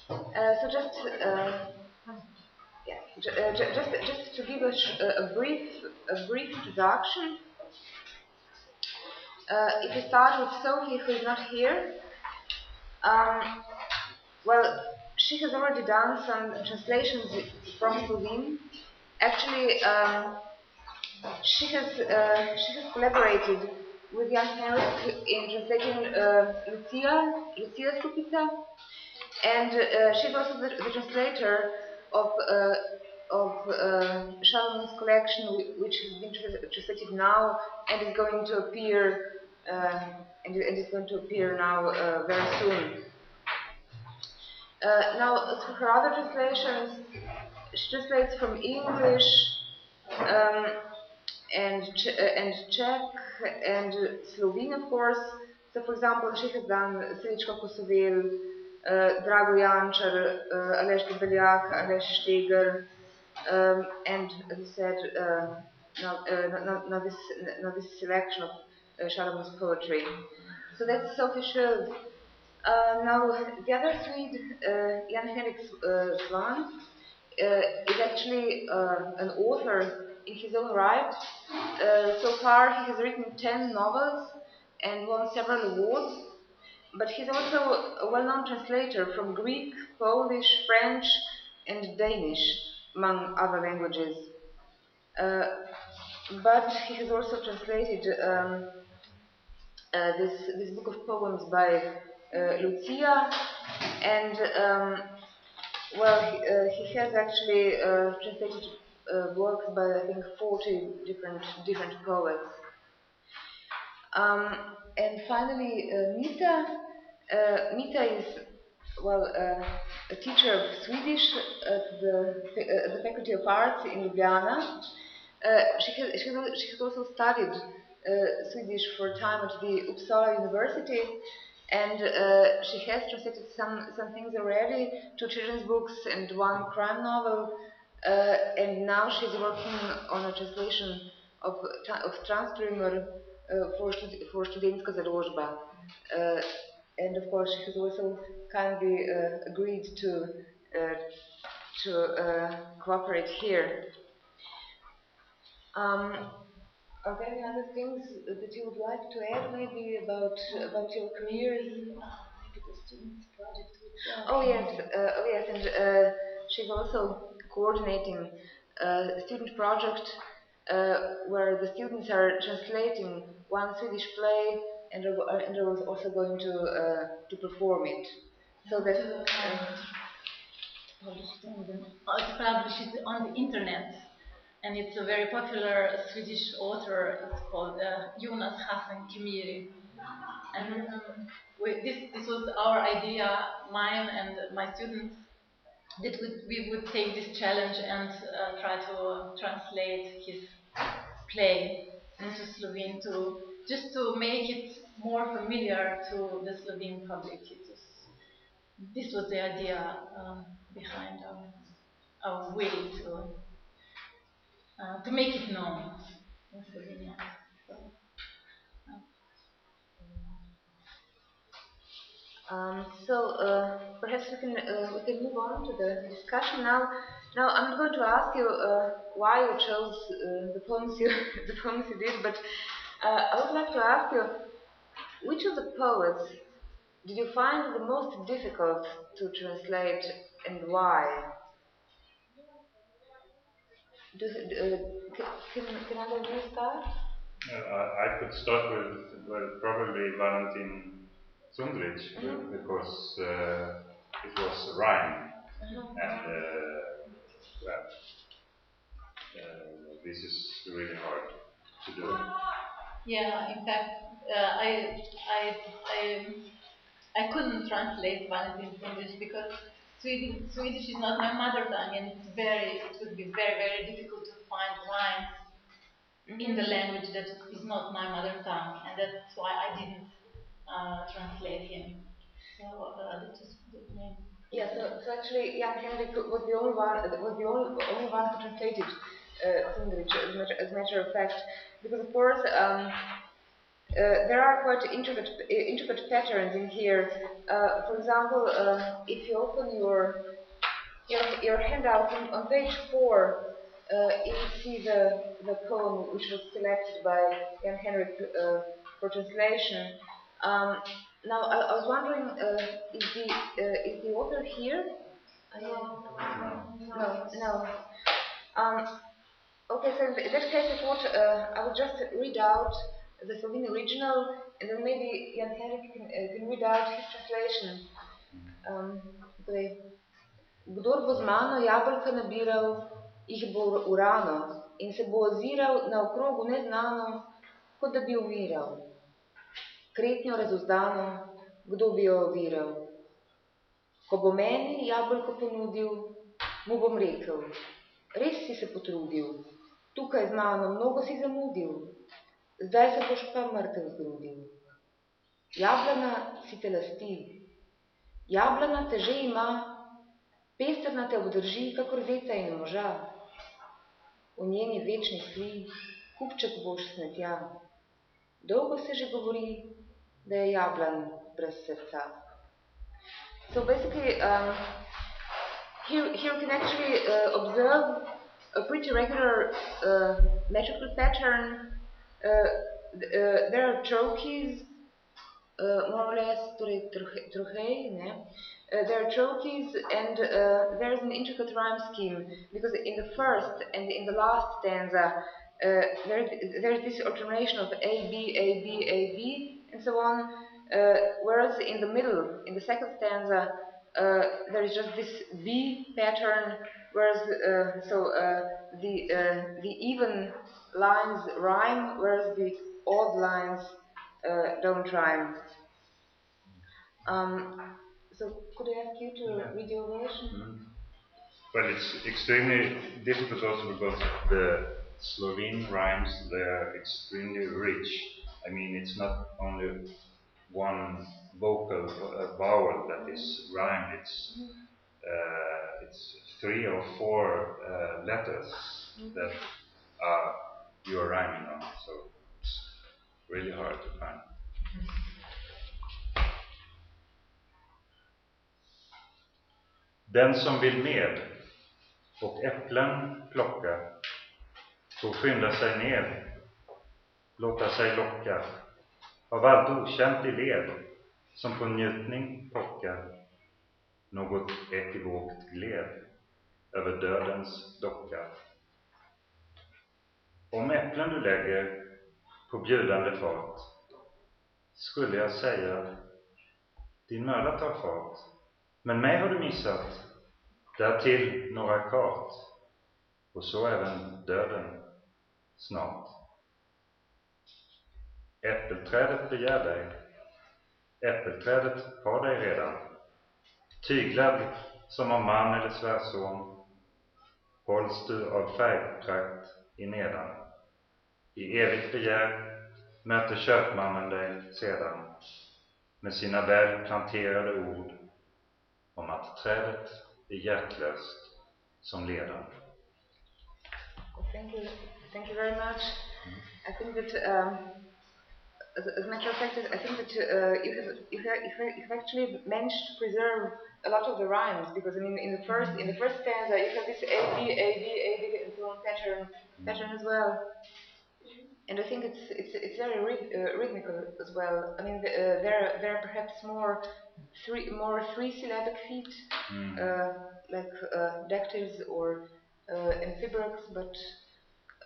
so just yeah, uh, just just to give a, a brief a brief introduction. Uh, if we start with Sophie, who is not here, um, well, she has already done some translations from Slovene. Actually, um, she has uh, she has collaborated with Jan Henrik in translating uh, Lucija Lucija Stupica, and uh, she's also the, the translator of uh, of uh, Šalamun's collection, which has been translated now and is going to appear uh, and, and, is going to appear now uh, very soon. Now, for her other translations, she translates from English um, and Ch and Czech and Slovene, of course. So, for example, she has done Srečko Kosovel, Drago Jančar, uh, Aleš Debeljak, Aleš Steger, um, and as I said, uh, now, now, now, this, now this selection of uh, poetry. So that's Sophie Sköld. Uh, now, the other Swede, uh, Jan Henrik uh, uh, is actually an author in his own right. So far, he has written 10 novels and won several awards but he's also a well-known translator from Greek, Polish, French, and Danish, among other languages. Uh, but he has also translated um, uh, this this book of poems by uh, Lucija, and um, well, he, uh, he, has actually uh, translated uh, works by I think 40 different different poets. Um, and finally, Mita. Mita is well, uh, a teacher of Swedish at the, uh, the Faculty of Arts in Ljubljana. Uh, she, has, she, has, she has also studied uh, Swedish for a time at the Uppsala University, and uh, she has translated some, some things already, two children's books and one crime novel, uh, and now she's working on a translation of, of Tranströmer for, for Študentska Založba and of course has also kindly uh, agreed to uh, to uh, cooperate here. Um, are there any other things that you would like to add, maybe about about your careers? Oh yes, uh, oh yes, and she's also coordinating a student project where the students are translating one Swedish play and I was also going to uh, to perform it. So that uh, oh, it's published on the internet, and it's a very popular Swedish author. It's called uh, Jonas Hassan Khemiri, and um, we, this this was our idea, mine and my students. That we would take this challenge and uh, try to translate his play into Slovene to just to make it more familiar to the Slovene public. Was, this was the idea um, behind our, our to uh, to make it known in Slovenia. Um, so uh, perhaps we can uh, we can move on to the discussion now. Now I'm going to ask you uh, why you chose uh, the poems you the poems you did, but uh, I would like to ask you, which of the poets did you find the most difficult to translate and why? Do, uh, can, can either of you start? Uh, I could start with well, probably Valentin Cundrič mm -hmm. because uh, it was a rhyme -huh. and uh, well, uh, this is really hard to do. Yeah, in fact, uh, I, I, I, I couldn't translate Valentin English because Swedish, Swedish is not my mother tongue, and it's very, it would be very, very difficult to find rhymes in the language that is not my mother tongue, and that's why I didn't uh, translate him. So uh, that was the main. Yeah, so, so actually, yeah, Henrik was the only one, was the only, only one who translated uh, as a, matter, as a matter of fact because of course um, uh, there are quite intricate, intricate patterns in here. Uh, for example, uh, if you open your your, your handout on, on page four, uh, you see the, the poem which was selected by Jan Henrik uh, for translation. Um, now, I, I, was wondering, uh, is the is the author here? No, no, no. Um, Okay, so in that case I thought uh, I would just read out the Slovene original and then maybe Jan Henrik can, uh, can read out his translation. Um, torej, Kdor bo z mano jabolka nabiral, jih bo urano in se bo oziral na okrogu neznano, kot da bi umiral. Kretnjo razuzdano, kdo bi jo oviral. Ko bo meni jabolko ponudil, mu bom rekel, res si se potrudil, Tukaj z mano mnogo si zamudil, zdaj se boš pa mrtev zgrudil. Jablana si te lasti, jablana te že ima, pestrna te obdrži, kakor zeca in moža. V njeni večni sli, kupček boš snetja. Dolgo se že govori, da je jablan brez srca. So basically, um, here, here we can actually uh, observe a pretty regular uh, metrical pattern. Uh, uh, there are trochees, more or less, trochei, there are trochees and uh, there is an intricate rhyme scheme because in the first and in the last stanza uh, there, there's this alternation of A, B, A, B, A, B, and so on, uh, whereas in the middle, in the second stanza, uh, there is just this B pattern, whereas uh, so uh, the uh, the even lines rhyme, whereas the odd lines don't rhyme. Um, so could I ask you to yeah. read your version? Mm -hmm. Well, it's extremely difficult also because the Slovene rhymes they're extremely rich. I mean, it's not only one vocal uh, vowel that is rhymed. It's uh, it's three or four uh, letters that are you are rhyming on. So it's really hard to find. Den som vill med och äpplen plocka får skynda sig ner, låta sig locka av allt okänt i led som på njutning pockar något ekivokt gled över dödens docka. Om äpplen du lägger på bjudande fat skulle jag säga din möda tar fart men mig har du missat, därtill några kart, och så även döden snart. Äppelträdet begär dig, äppelträdet har dig redan, tyglad som av man eller svärson, hålls du av färgprakt i nedan. I evigt begär möter köpmannen dig sedan med sina väl planterade ord om att trädet är hjärtlöst som ledan. Thank you. Thank you very much. Mm. I think that, um, as, a matter of fact, I think that uh, you, have, you, have, you have actually managed to preserve a lot of the rhymes because I mean, in the first in the first stanza, you have this A B A B A B and so on pattern pattern as well and I think it's it's it's very uh, rhythmical as well. I mean, the, uh, there there are perhaps more three more three syllabic feet, mm. uh, like uh, dactyls or uh, amphibrachs, but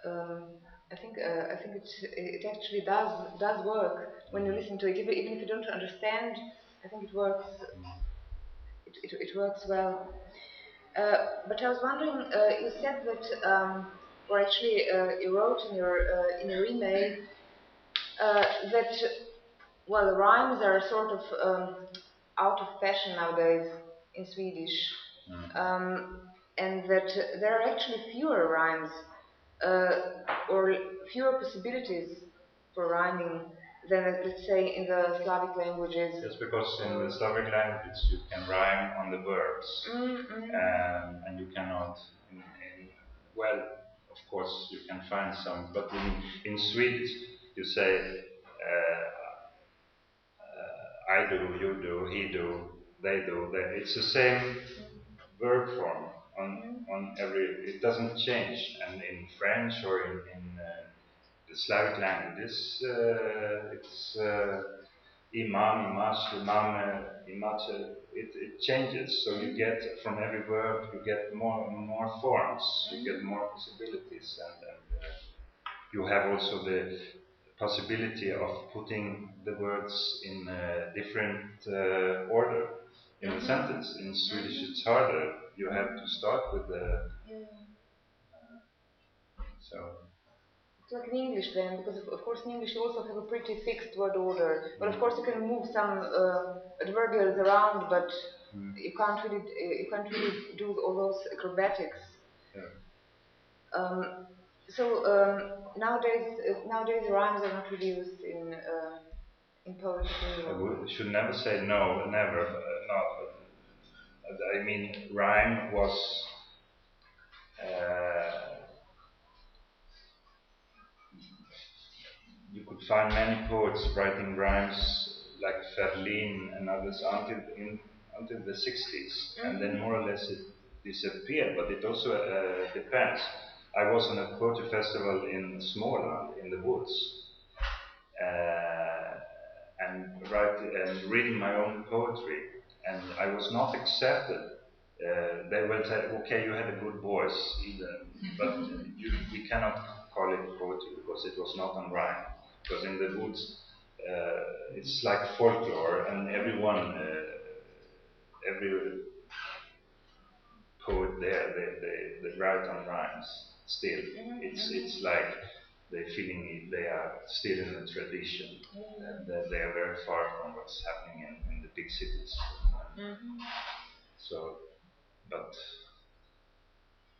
um, I think uh, I think it it actually does does work when you listen to it, even, even if you don't understand. I think it works. It it, it works well. but I was wondering, you said that. Um, or actually uh, you wrote in your uh, in your email uh, that well the rhymes are sort of um, out of fashion nowadays in Swedish, mm. um, and that there are actually fewer rhymes or fewer possibilities for rhyming than, let's say, in the Slavic languages. Yes, because in the Slavic languages you can rhyme on the verbs, mm -hmm. um, and you cannot, in, in, well, of course, you can find some, but in, in Swedish, you say, uh, uh, I do, you do, he do, they do. They, it's the same verb form on, on every, it doesn't change. And in French or in, in uh, the Slavic languages, uh, it's uh, imam, imash, imam, imach, it, it changes. So you get from every word, you get more more forms, you get more possibilities, and, and uh, you have also the possibility of putting the words in a different uh, order in the mm-hmm. sentence. In Swedish, it's harder. You have to start with the. Yeah. so It's like in English then, because of, of, course in English you also have a pretty fixed word order. But of course you can move some uh, adverbials around, but mm. you can't really you can't really do all those acrobatics. Yeah. Um, so um, nowadays uh, nowadays rhymes are not really used in uh, in poetry. We should never say no, never, uh, not. I mean, rhyme was. Uh, you could find many poets writing rhymes like Ferlin and others until in, until the 60s, mm-hmm. and then more or less it disappeared. But it also uh, depends. I was on a poetry festival in Småland in the woods, uh, and writing and reading my own poetry, and I was not accepted. Uh, they will say, "Okay, you had a good voice, even, but you, we cannot call it poetry because it was not on rhyme. Because in the woods, uh, it's like folklore, and everyone, uh, every poet there, they, they, they write on rhymes still. Mm-hmm. It's, it's like they're feeling they are still in the tradition, and that they are very far from what's happening in, in the big cities. Mm-hmm. So, but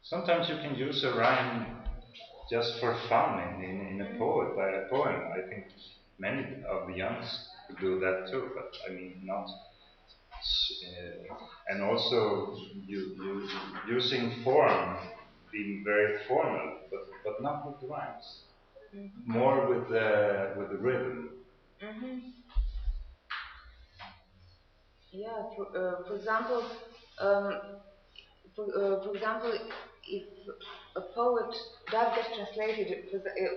sometimes you can use a rhyme just for fun in, in, in a poet, by a poem. I think many of the youngs could do that too, but I mean, not. Uh, and also you, you, using form, being very formal, but, but not with rhymes. Mm-hmm. More with the, with the rhythm. Mm-hmm. Yeah, for, uh, for example, um, for, uh, for example, if a poet does get translated,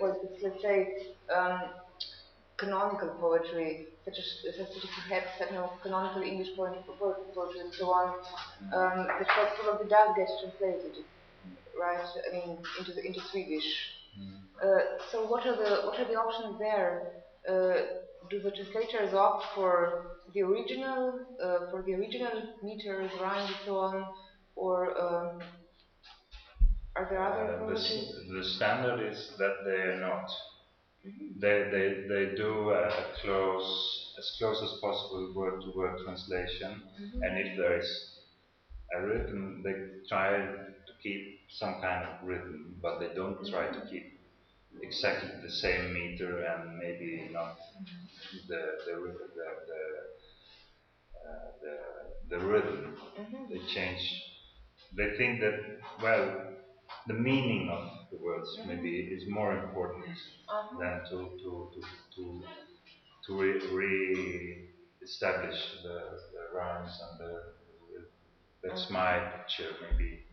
well, it's, let's say, um, canonical poetry, such as, such as perhaps you know, canonical English poetry, poetry and so on, um, that probably does get translated, right? I mean, into the, into Swedish. Mm. Uh, so what are the what are the options there? Do the translators opt for the original, uh, for the original meters, rhymes, and so on, or um, are there other uh, the, the, standard is that they are not. Mm-hmm. They, they, they do a, close, as close as possible word-to-word translation, mm-hmm. and if there is a rhythm, they try to keep some kind of rhythm, but they don't mm-hmm. try to keep exactly the same meter and maybe not the the the the, uh, the, the rhythm. Mm-hmm. They change. They think that well, the meaning of the words mm-hmm. maybe is more important uh-huh. than to to to to, to re, establish the, the rhymes and the, that's my picture maybe.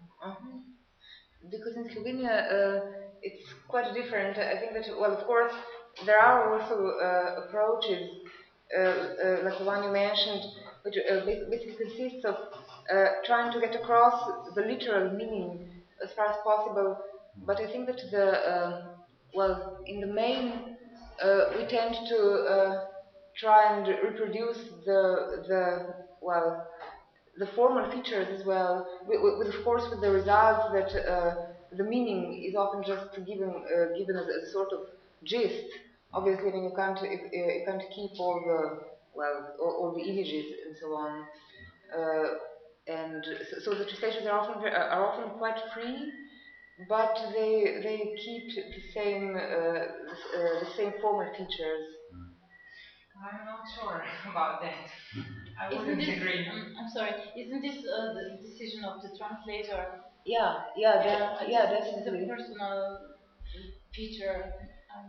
Because in Slovenia, uh, it's quite different. I think that well, of course, there are also uh, approaches uh, like the one you mentioned, which basically consists of trying to get across the literal meaning as far as possible. But I think that the um, well, in the main, we tend to try and reproduce the the well the formal features as well, with, with, of course with the result that uh, the meaning is often just given uh, given as a sort of gist obviously, I mean, you can't you, you can't keep all the well all, all the images and so on. Uh, and so, so, the translations are often are often quite free, but they they keep the same uh, uh, the same formal features. I'm not sure about that. I wouldn't this, agree. Um, I'm sorry. Isn't this uh, the decision of the translator? Yeah, yeah, yeah, yeah definitely. The personal feature. Um,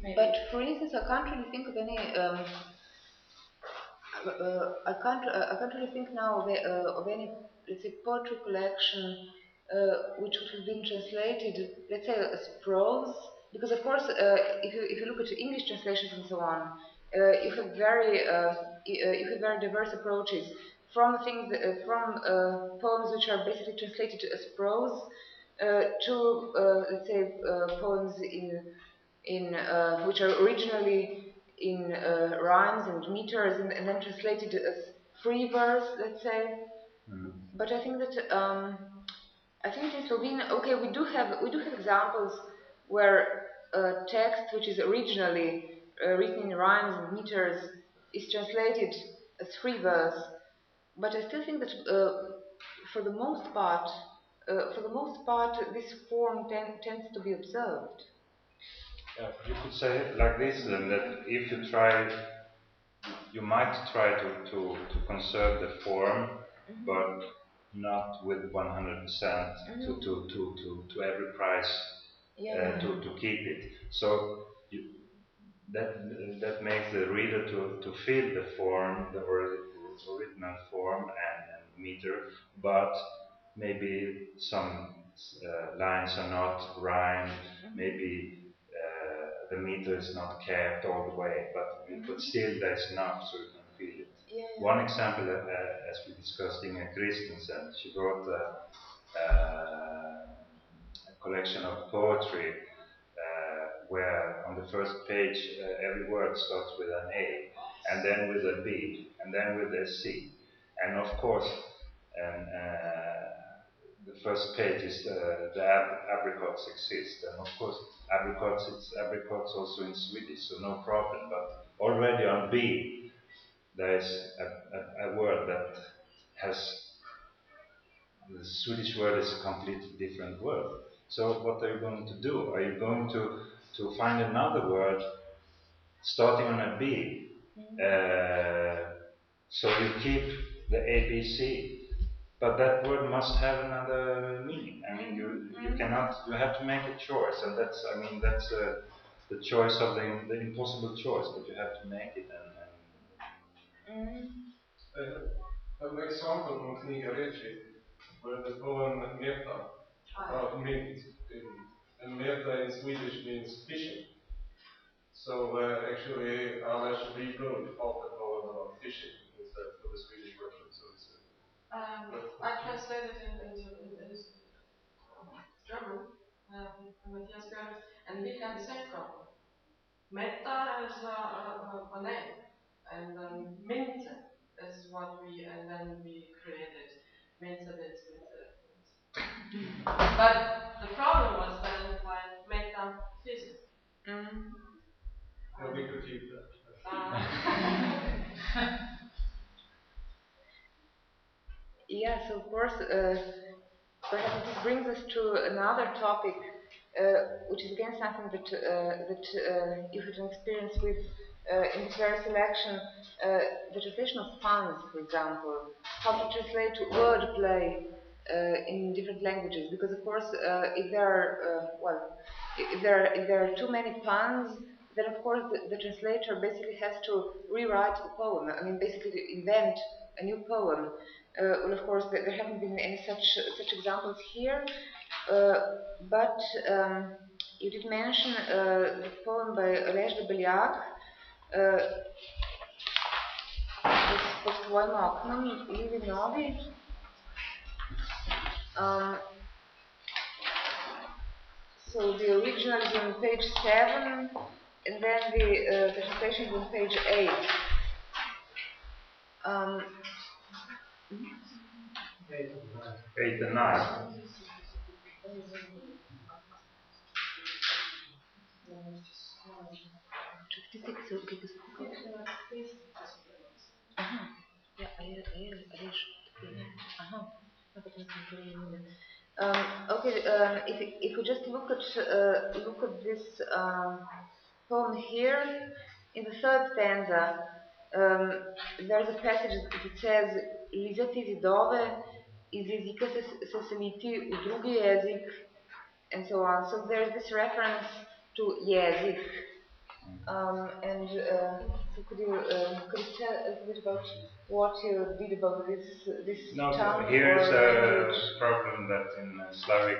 Maybe. But for instance, I can't really think of any. Um, uh, I can't. Uh, I can't really think now of, uh, of any, let's say, poetry collection uh, which would have been translated, let's say, as prose. Because of course, uh, if you if you look at English translations and so on, you have very you have very diverse approaches from things from poems which are basically translated as prose to let's say poems in in uh, which are originally in uh, rhymes and meters and, and, then translated as free verse, let's say. Mm. But I think that um, I think in Slovenia, okay, we do have we do have examples where a text which is originally uh, written in rhymes and meters is translated as free verse. But I still think that uh, for the most part, uh, for the most part, this form ten tends to be observed. Yeah, you could say like this then that if you try, you might try to, to, to conserve the form, mm-hmm. but not with 100% mm-hmm. to, to, to, to, to every price yeah. uh, to, to keep it. So you, that that makes the reader to, to feel the form, the original form and, and meter, but maybe some uh, lines are not rhymed, mm-hmm. maybe the meter is not kept all the way, but, mm-hmm. but still there's enough so you can feel it. Yeah, One example, uh, as we discussed, Inger Christensen, she wrote a, uh, a collection of poetry where on the first page uh, every word starts with an A, and then with a B, and then with a C. And of course, uh, the first page is the, the ab apricots exist, and of course, apricots, it's apricots also in Swedish, so no problem. But already on B, there is a, a, a word that has the Swedish word is a completely different word. So what are you going to do? Are you going to, to find another word starting on a B? Uh, so you keep the ABC, but that word must have another meaning. I mean, you you cannot. You have to make a choice, and that's. I mean, that's uh, the choice of the, the impossible choice, but you have to make it. And, and uh, an example from Kniga where the poem Meta, uh, means and Meta in Swedish means fishing. So uh, actually, Anders rewrote half the poem about fishing instead for the Swedish version. So it's, uh, um, I translated it into, German, um, Matthias Goebbels, and we have the same problem. Meta is a, a, a name, and um, Minte is what we, and then we created Minte, Minte, Minte. But the problem was then when metaphysics. Mm. Well, we could keep that. yes, of course. Uh, perhaps this brings us to another topic, uh, which is again something that uh, that uh, you had an experience with uh, in this very selection. Uh, the translation of puns, for example, how to translate to wordplay in different languages, because of course, if there are well, if there are, if there are too many puns then of course the, the, translator basically has to rewrite the poem. I mean, basically invent a new poem. Uh, well, of course, there haven't been any such such examples here, uh, but um, you did mention uh, the poem by Aleix de oknom Livi Novi. Um, so the original is on page 7 and then the, uh, the translation is on page 8. Um, eight and nine. Ага, я, а я, а я, а я, ага, um, okay, um, if, if we just look at uh, look at this um, poem here, in the third stanza, um, there's a passage that says Lizati zidove iz jezika se, seliti u drugi jezik and so on. So there's this reference to jezik. Um, and uh, so could you uh, could you tell a bit about what you did about this this no, tongue? Here is a problem that in Slavic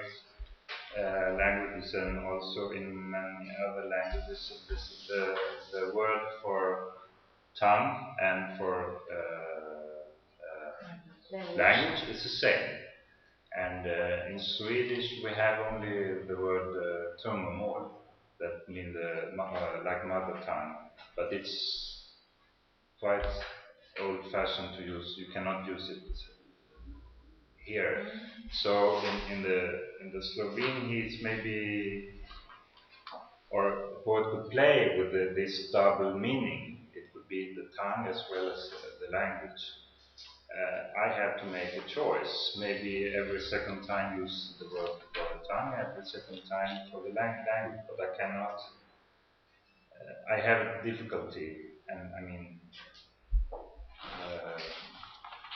uh, languages and also in many other languages. This, the, the word for tongue and for uh, uh, language. is the same. And uh, in Swedish we have only the word uh, that means uh, like mother tongue, but it's quite old-fashioned to use. You cannot use it here. So in, in the in the Slovene, he's maybe or a poet could play with the, this double meaning. It could be the tongue as well as the, the language. Uh, I have to make a choice. Maybe every second time use the word for the tongue, every second time for the language, but I cannot. Uh, I have difficulty, and I mean, uh,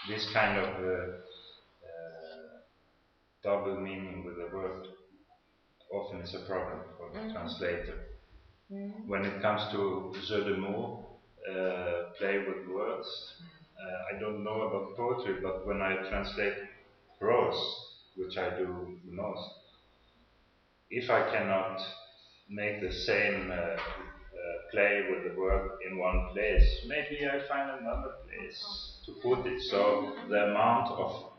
this kind of uh, double meaning with a word often is a problem for the mm. translator. Mm. When it comes to jeu de mots, uh, play with words, uh, I don't know about poetry, but when I translate prose, which I do the most, if I cannot make the same uh, uh, play with the word in one place, maybe I find another place to put it. So the amount of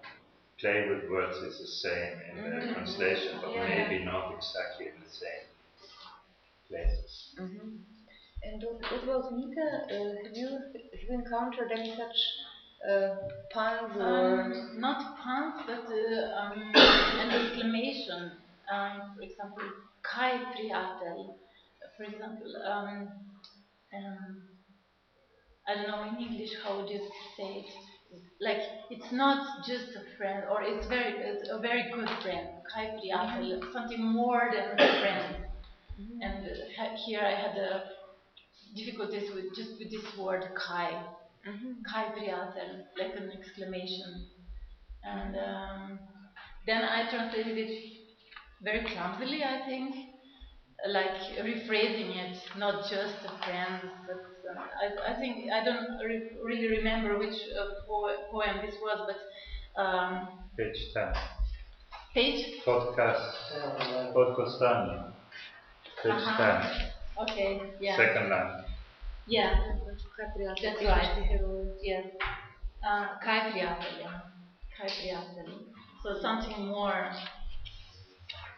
play with words is the same in the mm-hmm. translation, but yeah. maybe not exactly in the same places. Mm-hmm. And what about Mita? Uh, have you have you encountered any such uh, puns or um, not puns, but uh, um, an exclamation? Um, for example, Kai Priatel. For example, um, um, I don't know in English how would you say it. Like it's not just a friend, or it's very it's a very good friend. Kai Priatel, something more than a friend. Mm-hmm. And uh, here I had a difficulties with just with this word Kai. Mm-hmm. Kai Priatel, like an exclamation. And um, then I translated it very clumsily, I think, like rephrasing it, not just a friend, but uh, I, I think I don't re- really remember which uh, po- poem this was, but um, page ten. Page. Podcast. Podcast Page uh-huh. ten. Okay. Yeah. Second line. Yeah. That's right. Yes. Uh, Kai Priatel. Kai Priatel. So something more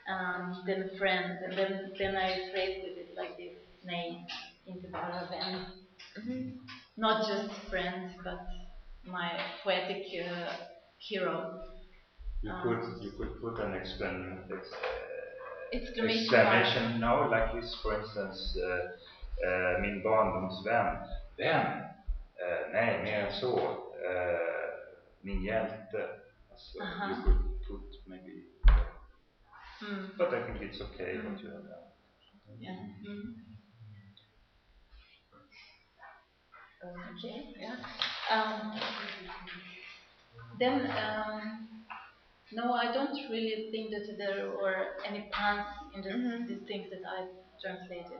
um, than friend, and then then I phrased it like this: name into Baraven. Mm-hmm. Not just friend, but my poetic uh, hero. You um, could you could put an explan- ex- uh, exclamation, exclamation no, like this, for instance, uh, uh, min barndomsvän. Vem? Uh, nej, mer än så. Uh, min hjälte. Alltså, you could put maybe Mm. But I think it's okay mm. what you have done. Yeah. Mm. Okay. Yeah. Um, then, um, no, I don't really think that there were any puns in the, mm-hmm. these things that I translated.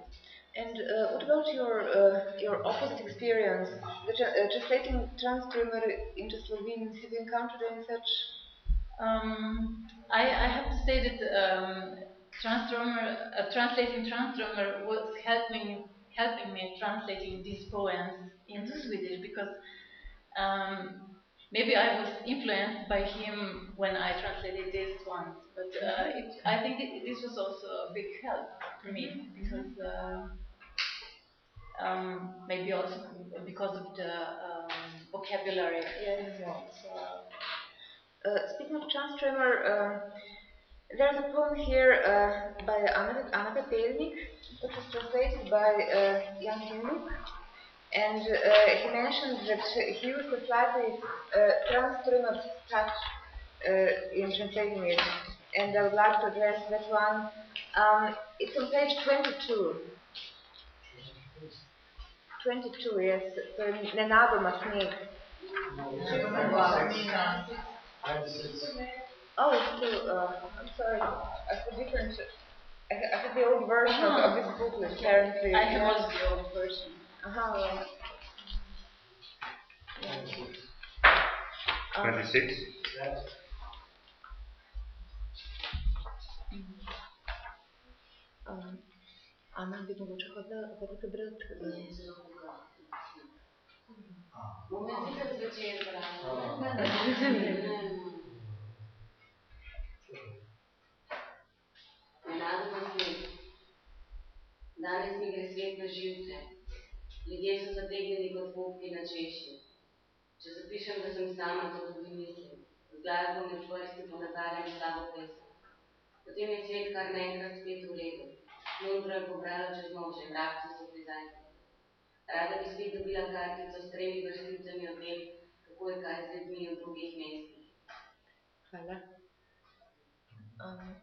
And uh, what about your uh, your opposite experience, the tra- uh, translating Tranströmer into Slovene? Have you encountered any such um, I, I, have to say that um, uh, translating Tranströmer was helping helping me translating these poems into Swedish because um, maybe I was influenced by him when I translated this one, but uh, it, I think it, this was also a big help for me mm-hmm. because uh, um, maybe also because of the um, vocabulary. Yes. So, speaking of Tranströmer, uh, there's a poem here uh, by Ana, Pepelnik, which was translated by uh, Jan Henrik. And uh, he mentioned that he used a slightly uh, Tranströmer touch uh, in translating it. And I would like to address that one. Um, it's on page 22. 22, yes. So, Nenabo Masnik. I have to sit. Oh, it's true. Uh, I'm sorry. I have a different. I have, the old version uh -huh. of uh-huh. this booklet, apparently. I have also the old version. Uh huh. Yeah. Twenty-six. Um, um, Ana bir gün uçak adı, adı Danes mi gre svet na živce. Ljudje so zategnjeni kot popki na češnji. Če zapišem, da sem sama, to tudi mislim. Z glasbo med prsti ponatarjam slabo pesem. Potem je svet kar naenkrat spet v redu. Notro je pobralo čez noč, vrabci so prizajti. Rada bi spet dobila kartico s tremi vrsticami o tem, kako je kaj z ljudmi v drugih mestih. Hvala. Um,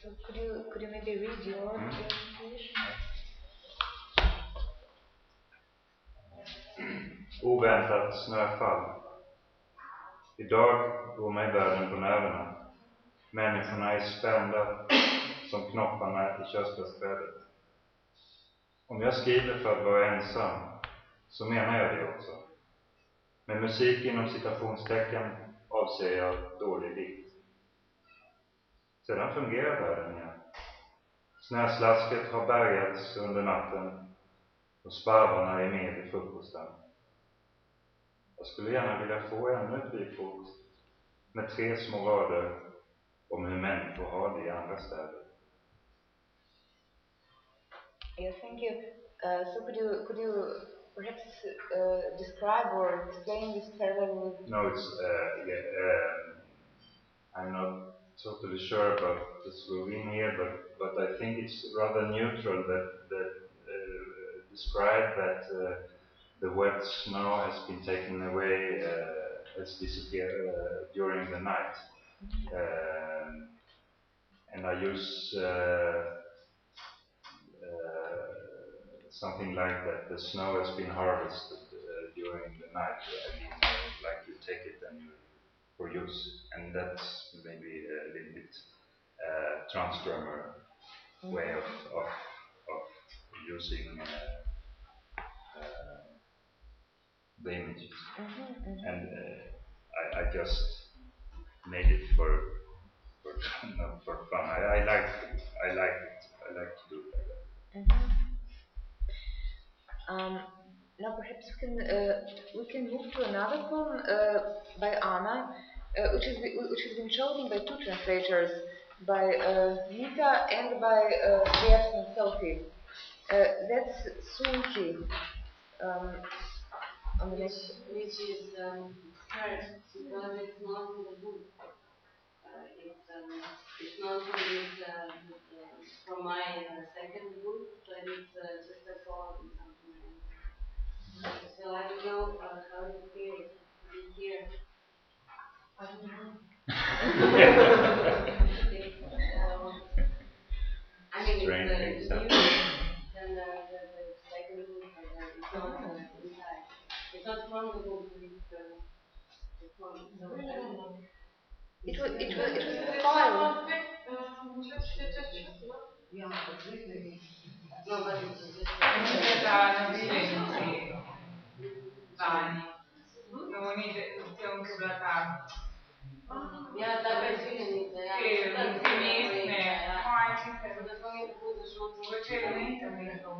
so could you, could you maybe read your translation? Oväntat snöfall. Idag går mig världen på nerverna. Människorna är spända som knopparna i körsbärsträdet. Om jag skriver för att vara ensam, så menar jag det också. Med musik inom citationstecken avser jag dålig dikt. Sedan fungerar världen igen. Snöslasket har bärgats under natten och sparvarna är med i frukosten. Jag skulle gärna vilja få ännu ett vykort med tre små rader om hur människor har det i andra städer. Yes, thank you. Uh, so could you could you perhaps uh, describe or explain this parallel with? No, it's uh, yeah. Um, I'm not totally sure about the Slovene here, but but I think it's rather neutral that that uh, describe that uh, the wet snow has been taken away, uh, has disappeared uh, during the night, um, and I use. Uh, uh, something like that. The snow has been harvested uh, during the night. I mean, like you take it and you for use, and that's maybe a little bit uh, Tranströmer way of, of, of using uh, uh, the images. Mm-hmm, mm-hmm. And uh, I, I just made it for for not for fun. I, I like it. I like it. I like to do it like that. Mm-hmm. Um, now perhaps we can uh, we can move to another poem uh, by Anna, uh, which is which has been chosen by two translators, by uh, Mita and by uh, and Sophie. That's Sunki. Um, on the next, which is um, hers because it's not in the book. Uh, it's um, it's not from uh, from my uh, second book, but it's uh, just a poem. So I don't know uh, how it feels to be here. I don't know. um, I mean, Strange it's uh, new than the, the, the second book, but uh, it's not uh, inside. It's not from the book, it's, uh, it's from, so I. It was, it was, it was a file. Yeah, exactly. No, but it's just. Vani. Non unite anche una Ja, da je svilenica, ja. Te, te mestne, majčne, da smo mi tako zašlo, mogoče na internetu.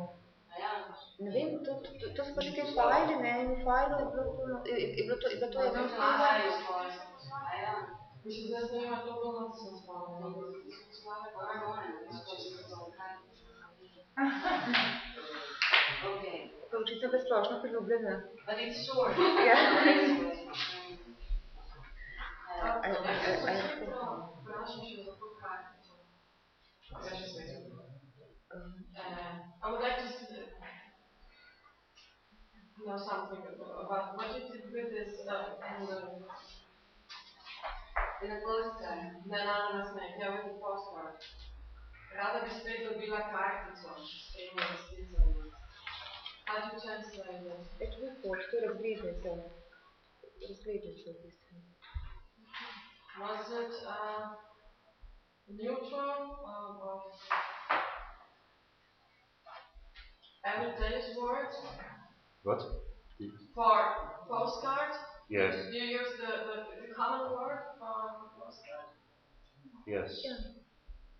Ne vem, to, to, to so že te fajli, ne, in v fajlu je bilo to, je, je bilo to, je bilo to eno knjigo. Mislim, da zdaj ima to bilo noč sem spomnila. Okay. Očitno je splošno priljubljena. But it's short. Yeah. Uh, I would like to uh, know something about what you did with this uh, in the in the postcard. Uh, Na ananas ne, ja, with the postcard. Rada bi spet dobila kartico s temi resticami. How do you translate it will port, to razglednico. Razglednico v bistvu. Was it uh, neutral um, or everyday Every word? What? For postcard? Yes. Do you use the, the, the common word for postcard? Yes. Yeah.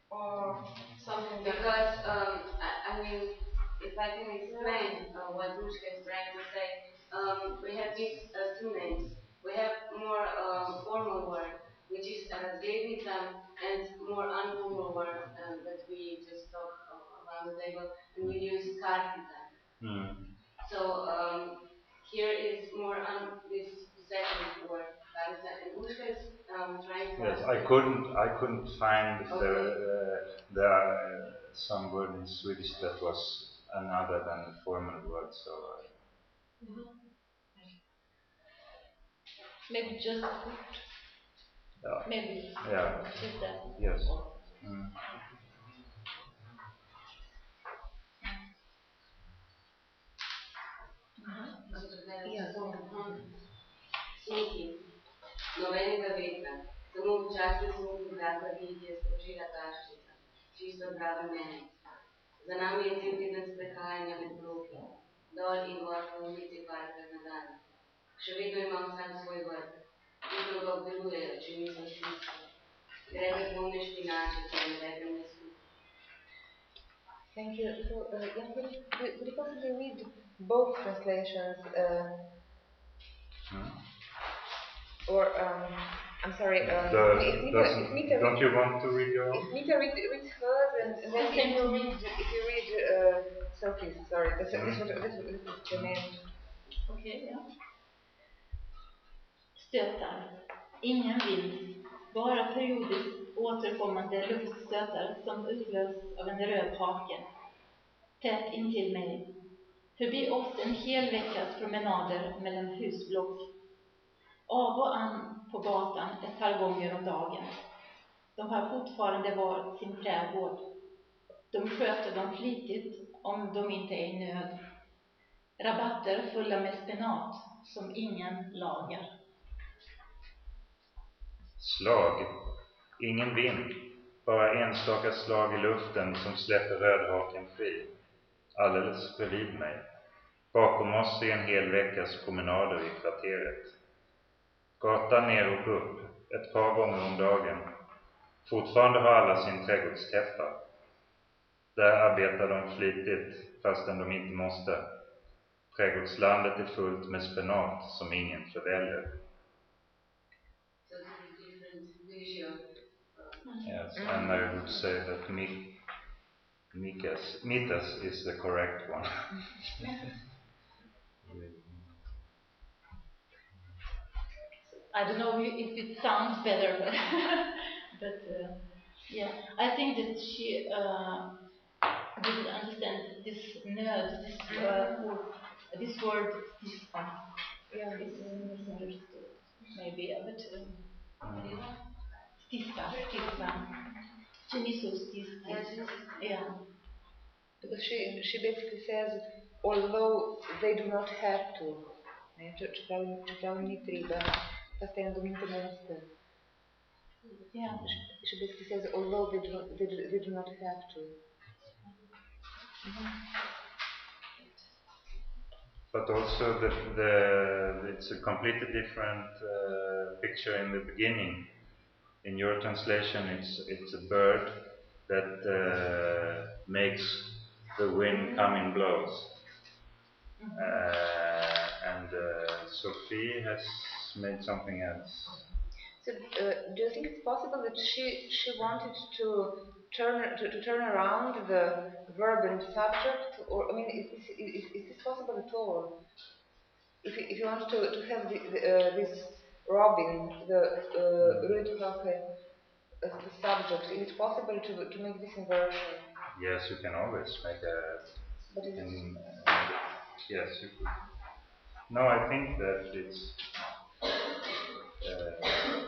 Or something because, um, I, I mean, if I can explain uh, what Dushka is trying to say, um, we have these uh, two names. We have more um, formal word, which is uh, and more informal word uh, that we just talk uh, around the table, and we use kartica. Mm. So um, here is more on this second word. And Ushka is um, trying to. Yes, I couldn't. I couldn't find okay. the uh, there are uh, some word in Swedish that was another than the formal word. So. Uh, mm-hmm. Maybe just yeah. Maybe. Yeah. Just that. Yes. Mm. Smuki, nobenega vetra, samo včasih smuki zraka videti je skočila taščica, čisto zdrava mene. Za nami je cel teden sprehajanja med bloki, dol in gor po ulici parkrat na dan. Še vedno imam vsak svoj vrt, vedno ga obdelujejo, če nisem slišal. Grede polne špinače, če ne vedem ne Thank you. So, uh, Jan, could, could you possibly read both translations? Uh, hmm? Or um, I'm sorry. Um, The- if doesn't- if Mita don't you want to read your If own? Mita read, reads hers, and, and then if you read, if you read uh, Sophie's, sorry, that's, that's what this, this is the name. Okej, ja. Stötar. Ingen vind. Bara periodiskt återkommande luftstötar som utlösts av en röd hake. Tätt intill mig. Förbi oss en hel veckas promenader mellan husblock. Av och an på gatan ett par gånger om dagen. De har fortfarande var sin trädgård. De sköter dem flitigt om de inte är i nöd. Rabatter fulla med spenat som ingen lagar. Slag. Ingen vind. Bara enstaka slag i luften som släpper rödhaken fri. Alldeles bredvid mig. Bakom oss är en hel veckas promenader i kvarteret. Gatan ner och upp, ett par gånger om dagen. Fortfarande har alla sin trädgårdstäppa. Där arbetar de flitigt, fastän de inte måste. Trädgårdslandet är fullt med spenat som ingen förväljer. Yes, and I would say that Mi- Mikas, Mitas is the correct one. I don't know if it sounds better, but, but uh, yeah, I think that she uh, didn't understand this nöd, this uh, word, this word stispa. Yeah, is misunderstood, maybe, uh, but um, stispa, stispa. She needs to. Yeah. Because she, she basically says, although they do not have to, né, czy, czy, prawie, czy prawie nie treba, fast ainda não måste. Yeah. She, she basically says, although they do, not- they, do- they do not have to. But also the, the it's a completely different uh, picture in the beginning. In your translation, it's it's a bird that uh, makes the wind come in blows. Uh, and uh, Sophie has made something else. So, uh, do you think it's possible that she she wanted to turn to, to turn around the verb and subject, or I mean, is this, is, is this possible at all? If you, if you want to, to have the, the, uh, this Robin, the uh, Rudhake, as the subject, is it possible to to make this inversion? Yes, you can always make a. But is it, In, uh, yes, you could. No, I think that it's. Uh,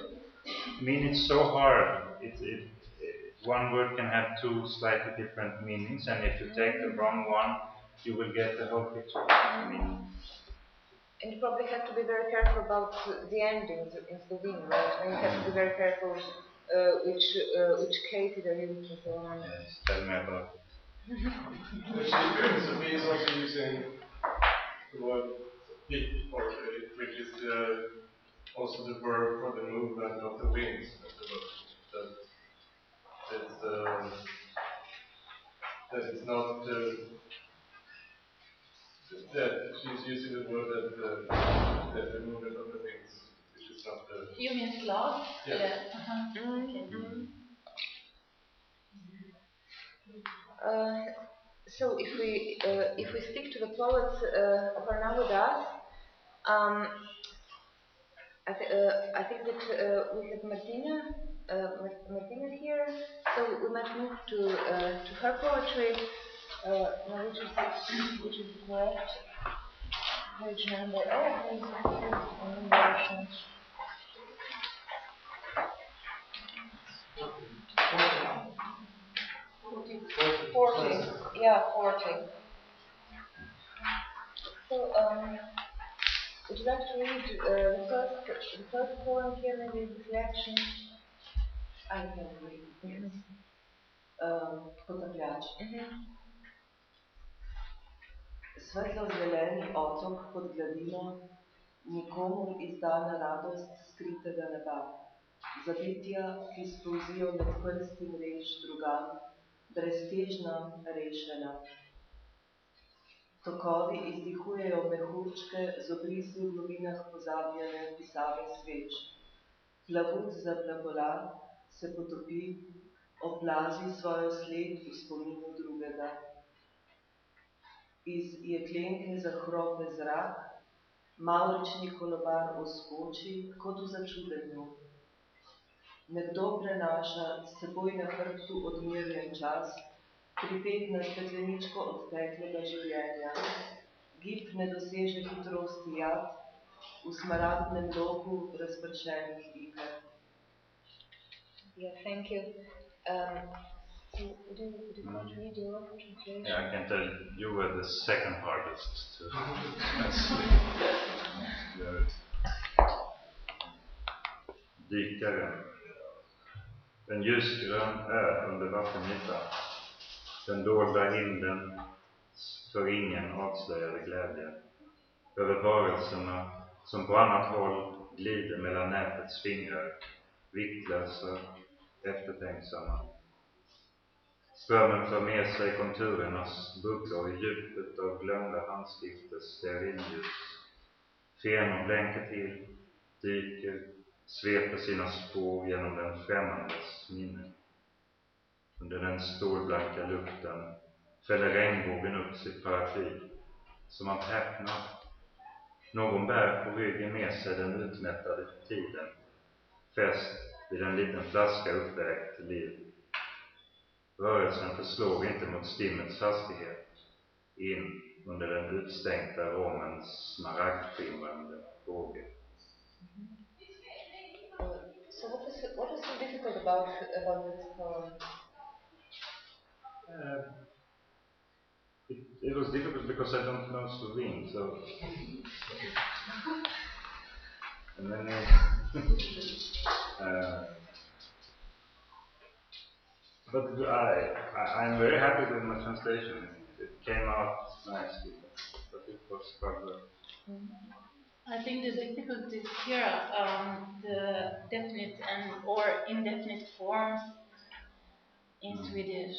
I mean, it's so hard. It, it, it, one word can have two slightly different meanings, and if you take the wrong one, you will get the whole picture. I mean, and you probably have to be very careful about the endings in Slovene, right? And you have to be very careful uh, which uh, which cases are used and so on. yes, tell me about it. Actually, Sophie is also using the word peak, or uh, which is the, also the verb for the movement of the wings of the boat. That it's, um, that it's not uh, that she's using the word that uh, that the movement of the wings, which is not the You mean slag? Yeah. Eller? aha. Mm, Uh, so if we uh, if we stick to the poets uh, of Arnau with us, um, I, th- uh, I think that uh, we have Martina uh, Martina here, so we might move to to her poetry, which is which is correct. Page number oh, page number Forty. Yeah, forty. So, um, would you like to read uh, the first the first poem here, maybe the selection? I can read, yes. Um, potapljač. Svetlo-zeleni otok pod gladino, nikomur izdana radost skritega neba. Zavitja, ki spolzijo med prsti mrež drugam, breztežna, rešena. Tokovi izdihujejo mehurčke z obrisi v globinah pozabljene pisave sveč. Plavut zaplapola, se potopi, oplazi svojo sled v spominu drugega. Iz jeklenke zahrope zrak, mavrični kolobar oskoči kot v začudenju. Nekdo prenaša s seboj na hrbtu odmerjen čas, pripet na stekleničko odteklega življenja. Gib ne doseže hitrosti jad, v smaragdnem loku razpršenih iker. Yeah, thank you. Um, so would you, would you want to read your translation? Yeah, I can tell you were the second hardest to Dykaren. En ljusgrön ö under vattenytan. Den dolda himlen för ingen avslöjade glädje. Över varelserna som på annat håll glider mellan nätets fingrar, viktlösa, eftertänksamma. Strömmen för med sig konturernas bubblor i djupet av glömda handskrifters stearinljus. Fenor blänker till, dyker, sveper sina spår genom den främmandes minne. Under den stålblanka luften fäller regnbågen upp sitt paraply. Som att häpna. Någon bär på ryggen med sig den utmättade tiden, fäst vid en liten flaska uppvägt till liv. Rörelsen förslår inte mot stimmets hastighet in under den utstänkta romens smaragdskimrande båge. So what is, what is so difficult about, uh, about this poem? Uh, it, it, was difficult because I don't know Slovene, so. and then uh, but I, I, am very happy with my translation. It, it came out nicely, but it was quite I think the difficulties here, um, the definite and or indefinite forms in mm. Swedish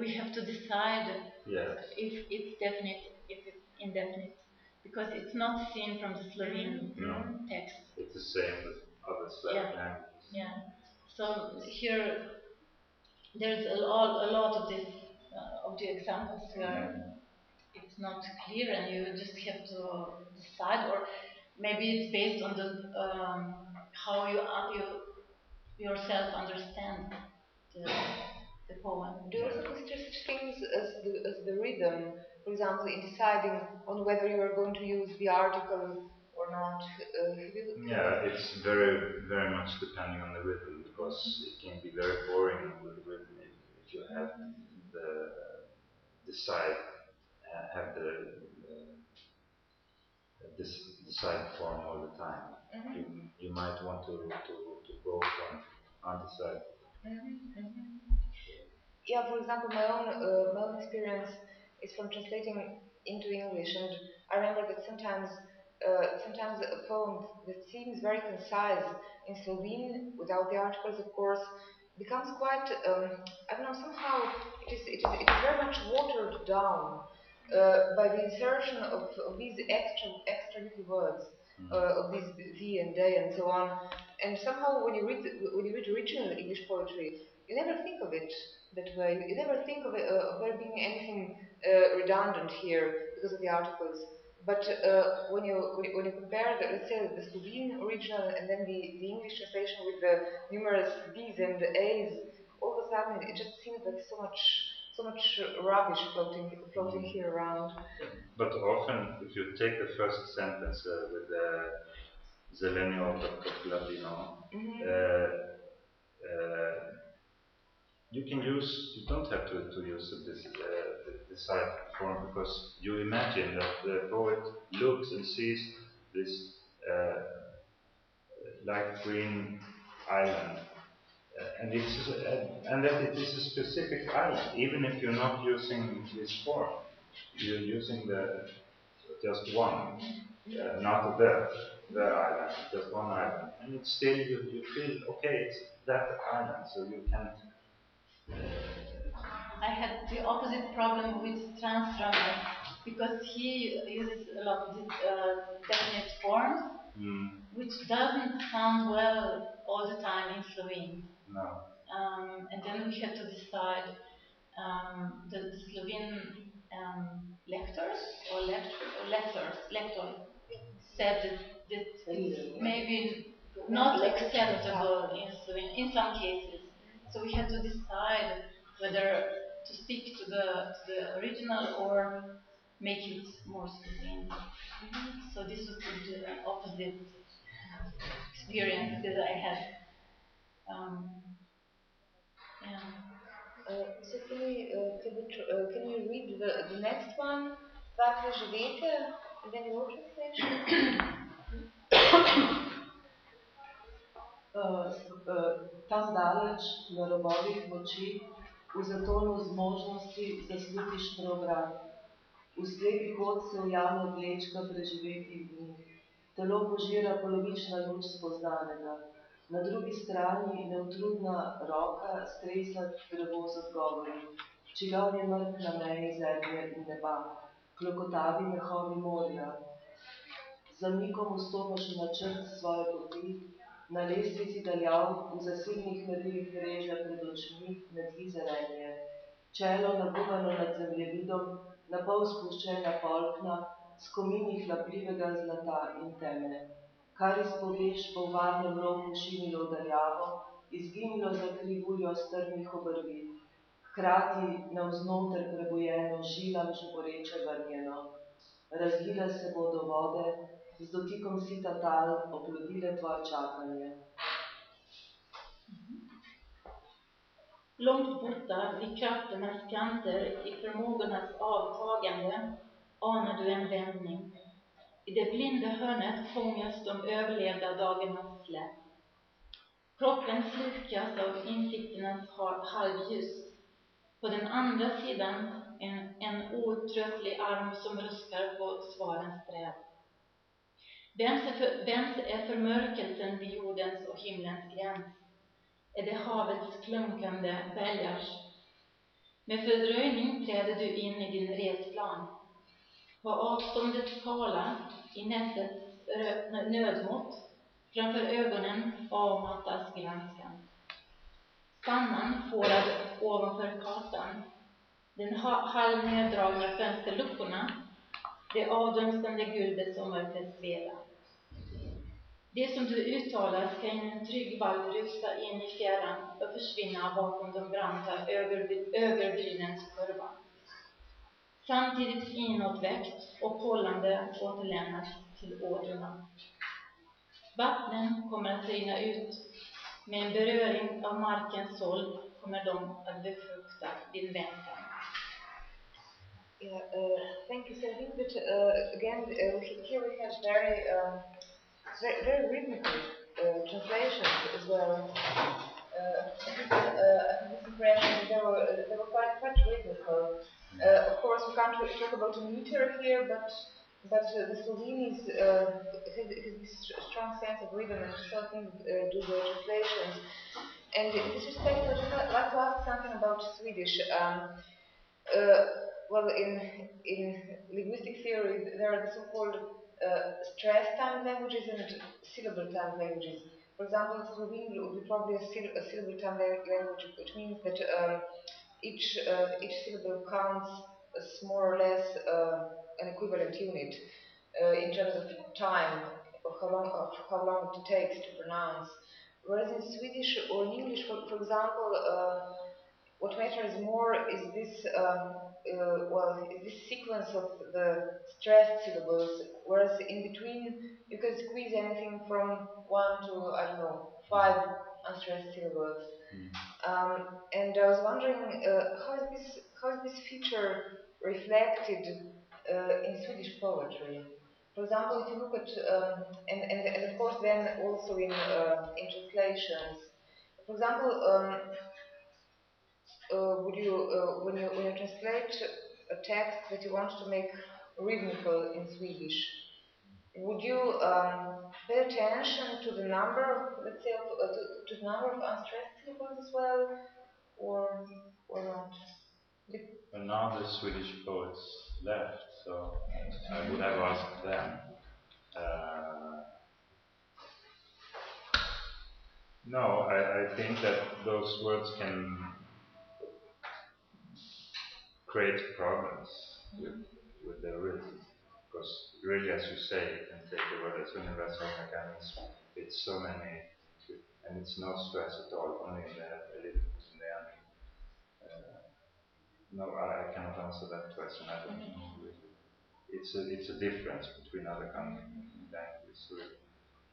we have to decide yes. if it's definite, if it's indefinite, because it's not seen from the Slovene no. text. It's the same with other Slavic yeah. languages. Yeah. So here, there's a lot, a lot of this, uh, of the examples where it's not clear, and you just have to decide, or maybe it's based on the um, how you, you yourself understand the the poem. Do you also consider such things as the, as the rhythm, for example, in deciding on whether you are going to use the article or not? Uh, yeah, it's very, very much depending on the rhythm because it can be very boring with the rhythm if, if you have the decide uh, have the uh, this decide form all the time. Mm -hmm. You, you might want to, to, to go from undecided. Mm -hmm yeah, for example, my own uh, my own experience is from translating into English, and I remember that sometimes uh, sometimes a poem that seems very concise in Slovene, without the articles, of course, becomes quite um, I don't know somehow it is it is, it is very much watered down uh, by the insertion of, of these extra extra little words. Mm. Uh, of these V and day and so on, and somehow when you read when you read original English poetry, you never think of it that way. You never think of, it, uh, of there being anything uh, redundant here because of the articles. But uh, when you when you compare, the, let's say, the Slovene original and then the, the English translation with the numerous B's and the A's, all of a sudden it just seems like so much so much rubbish floating floating mm. here around. But often, if you take the first sentence uh, with the Zeleny otok Ladino, mm -hmm. uh, uh, you can use, you don't have to, to use this uh, decide form because you imagine that the poet looks and sees this uh, light green island. Uh, and it's uh, and that it is a specific island even if you're not using this form. You're using the just one uh, not the the island just one island. And it's still you, you feel okay it's that island so you can I had the opposite problem with Tranströmer because he uses a lot of these uh, definite forms Mm. which doesn't sound well all the time in Slovene. No. Um, and then we had to decide um, the, the Slovene um, lectors or lectors, lectors, lector said that, that it's maybe not acceptable in Slovene in some cases. So we had to decide whether to stick to the, to the original or make it more Slovene. So this was the opposite experience that I had. Um, yeah. Uh, so can we, uh, can, we uh, can you read the, the next one? Živete, and then your translation? uh, uh, tam daleč na robovih moči, v zatonu zmožnosti zaslutiš preobrat. V slepi kot se ujame vlečka preživetih dni. Telo požira polovična luč spoznanega. Na drugi strani neutrudna roka stresa drevo z odgovori. Čigav je mrk na meji zemlje in neba. Klokotavi mehovi morja. Zamikom vstopaš v načrt svoje poti, na lestvici daljav v zasebnih merilih reže pred očmi ne tli zelenje. Čelo nagubano nad zemljevidom, na pol spuščena polkna, skomini hlapljivega zlata in teme. Kar izpoveš po varnem roku šinilo daljavo, izginilo za krivuljo strmih obrvi, hkrati navznoter prebojeno žilam žuboreče vrnjeno. Razlile se bodo vode, z dotikom sita tal oplodile tvoje čakanje. Långt borta vid krafternas kanter, i förmågornas avtagande, anar du en vändning. I det blinda hörnet fångas de överlevda dagarnas släpp. Kroppen slukas av insikternas halvljus. På den andra sidan en, en outtröttlig arm som ruskar på svarens träd. Vems är, för, vems är förmörkelsen vid jordens och himlens gräns? Är det havets klunkande bälgars? Med fördröjning träder du in i din resplan. På avståndets skala, i nättets nödmått, framför ögonen avmattas granskan. Spannan fårad ovanför kartan, den halvneddragna fönsterluckorna, det avdunstande guldet som mörkrets sveda. Det som du uttalar ska in en trygg vall rusa in i fjärran och försvinna bakom de branta överbrynens kurva. Samtidigt inåtväckt och hållande återlämnas till ådrorna. Vattnen kommer att rinna ut. Med en beröring av markens såll kommer de att befrukta din väntan. Yeah, uh, thank you. So I think that uh, again uh, here we have very uh, very, very rhythmical uh, translations as well. Uh, I think, impression they were, they were quite, quite rhythmical. Uh, of course, we can't talk about a meter here, but but uh, the Slovene uh, has, has this strong sense of rhythm, and so I uh, do the translations. And in this respect, I would like to ask something about Swedish. Um, uh, well, in in linguistic theory, there are the so-called stress time languages and syllable time languages. For example, Slovene would be probably a, a syllable time language, which means that um, each uh, each syllable counts as more or less uh, an equivalent unit uh, in terms of time of how long of how long it takes to pronounce. Whereas in Swedish or in English, for, for example, uh, what matters more is this um, uh, well this sequence of the stressed syllables, whereas in between you can squeeze anything from one to I don't know five unstressed syllables. Mm. Um, and I was wondering uh, how is this how is this feature reflected uh, in Swedish poetry? For example, if you look at um, and, and, and of course then also in uh, in translations. For example. Um, would you, uh, when you when you translate a text that you want to make rhythmical in Swedish, would you um, pay attention to the number, of, let's say, of, uh, to, to, the number of unstressed syllables as well, or or not? But now the Swedish poets left, so I would have asked them. Uh, No, I, I think that those words can create problems with, with the rhythm. Because really, as you say, you can take the word as universal mechanism. It's so many, and it's no stress at all, only in the, a little in the end. Uh, no, I, I, cannot answer that question. I don't know really. It's a, it's a difference between other languages, really.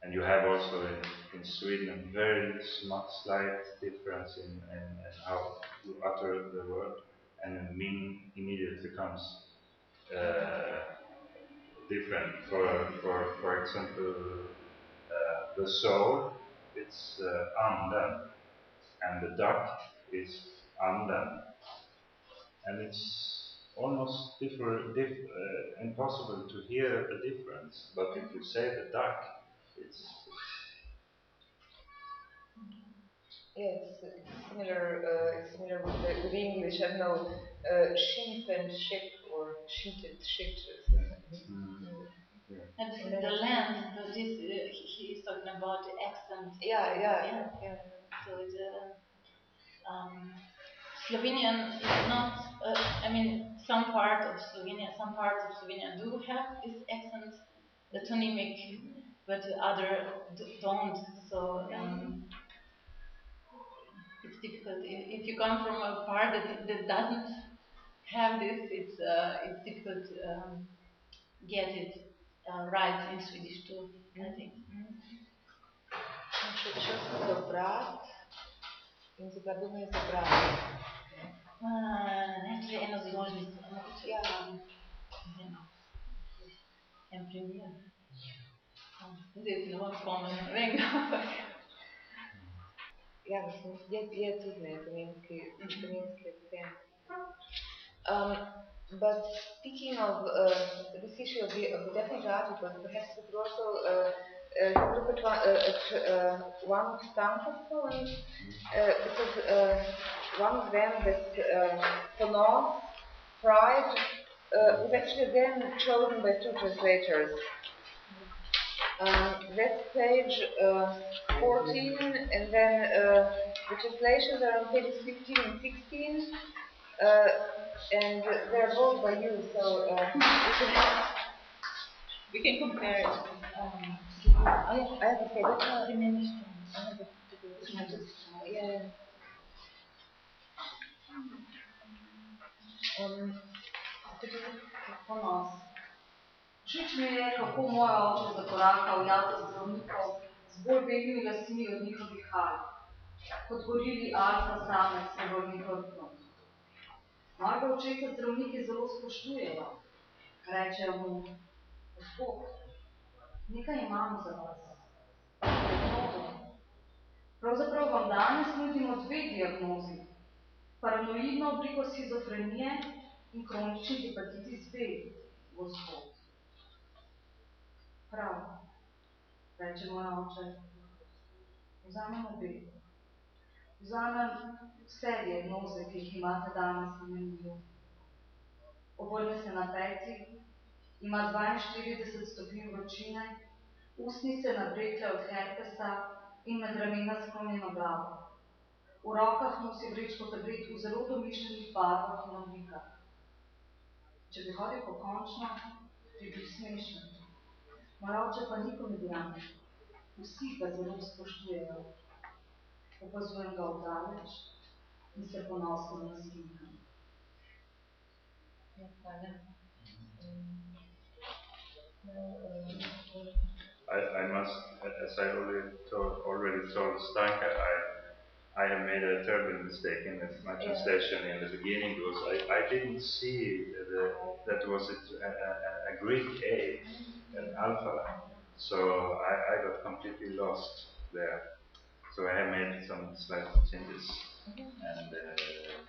And you have also in, in Sweden a very slight difference in, in, in how you utter the word, and the meaning immediately comes uh, different. For, for, for example, uh, the soul, it's uh, anden, and the duck is anden. And it's almost diff, uh, impossible to hear a difference, but if you say the duck, it's, Yes, it's similar. Uh, it's similar with, the, with English. I know uh, sheep and ship or sheeted ship. Mm. Yeah. And this is the land, but this uh, he is talking about the accent. Yeah, yeah, yeah. yeah. So it's uh, um, Slovenian is not. Uh, I mean, some part of Slovenia, some parts of Slovenia do have this accent, the tonemic, but other don't. So. Um, it's difficult. If, if you come from a part that, that doesn't have this, it's uh, it's difficult to um, get it uh, right in Swedish too. I think. Muszę cios dobrać. Między zagadnieniem jest dobrać. Actually, eno zložnic. Ja. En se ne bom spomnila, ne vem. Ja, mislim, je, je tudi ne, namenski, namenski accent. Um, but speaking of uh, this issue of the, of the definite article, perhaps we could also uh, uh, look at one, uh, at, uh, one of Stanka's poems, uh, because uh, one of them, that uh, Ponos, Pride, uh, was actually again chosen by two translators. Um, that's page uh, 14, and then uh, the translations are on pages 15 and 16, uh, and they're both by you, so uh, we can we can compare it. Um, I, have, I have to say that uh, diminished. Yeah. Um. Všeč mi je, kako moj oče zakoraka v jato zdravnikov z bolj belimi lasmi od njihovih hal, kot gorili alfa samec se vrni hrbtno. Mojega očeta zdravniki zelo spoštujejo, rečejo mu, gospod, nekaj imamo za vas. Pravzaprav vam danes nudimo dve diagnozi, paranoidno obliko schizofrenije in kronični hepatitis B, gospod. Prav, reče moj oče. Vzamem obe. Vzamem vse diagnoze, ki jih imate danes na meniju. Obrne se na peti, ima 42 stopnj vročine, ustnice nabrekle od herpesa in med ramena sklonjeno glavo. V rokah nosi vrečko tablet v zelo domišljenih barvah in oblikah. Če bi hodil pokončno, bi bil smešen. Moj oče pa ni komedijan. Vsi ga zelo spoštujejo. Opazujem ga oddaleč in se ponosno nasmiham. I, I must, as I already told, already told Stanka, I, I have made a terrible mistake in my translation in the beginning because I, I didn't see the, that was a, a, a Greek A and alpha. So I, I got completely lost there. So I made some slight changes, and uh,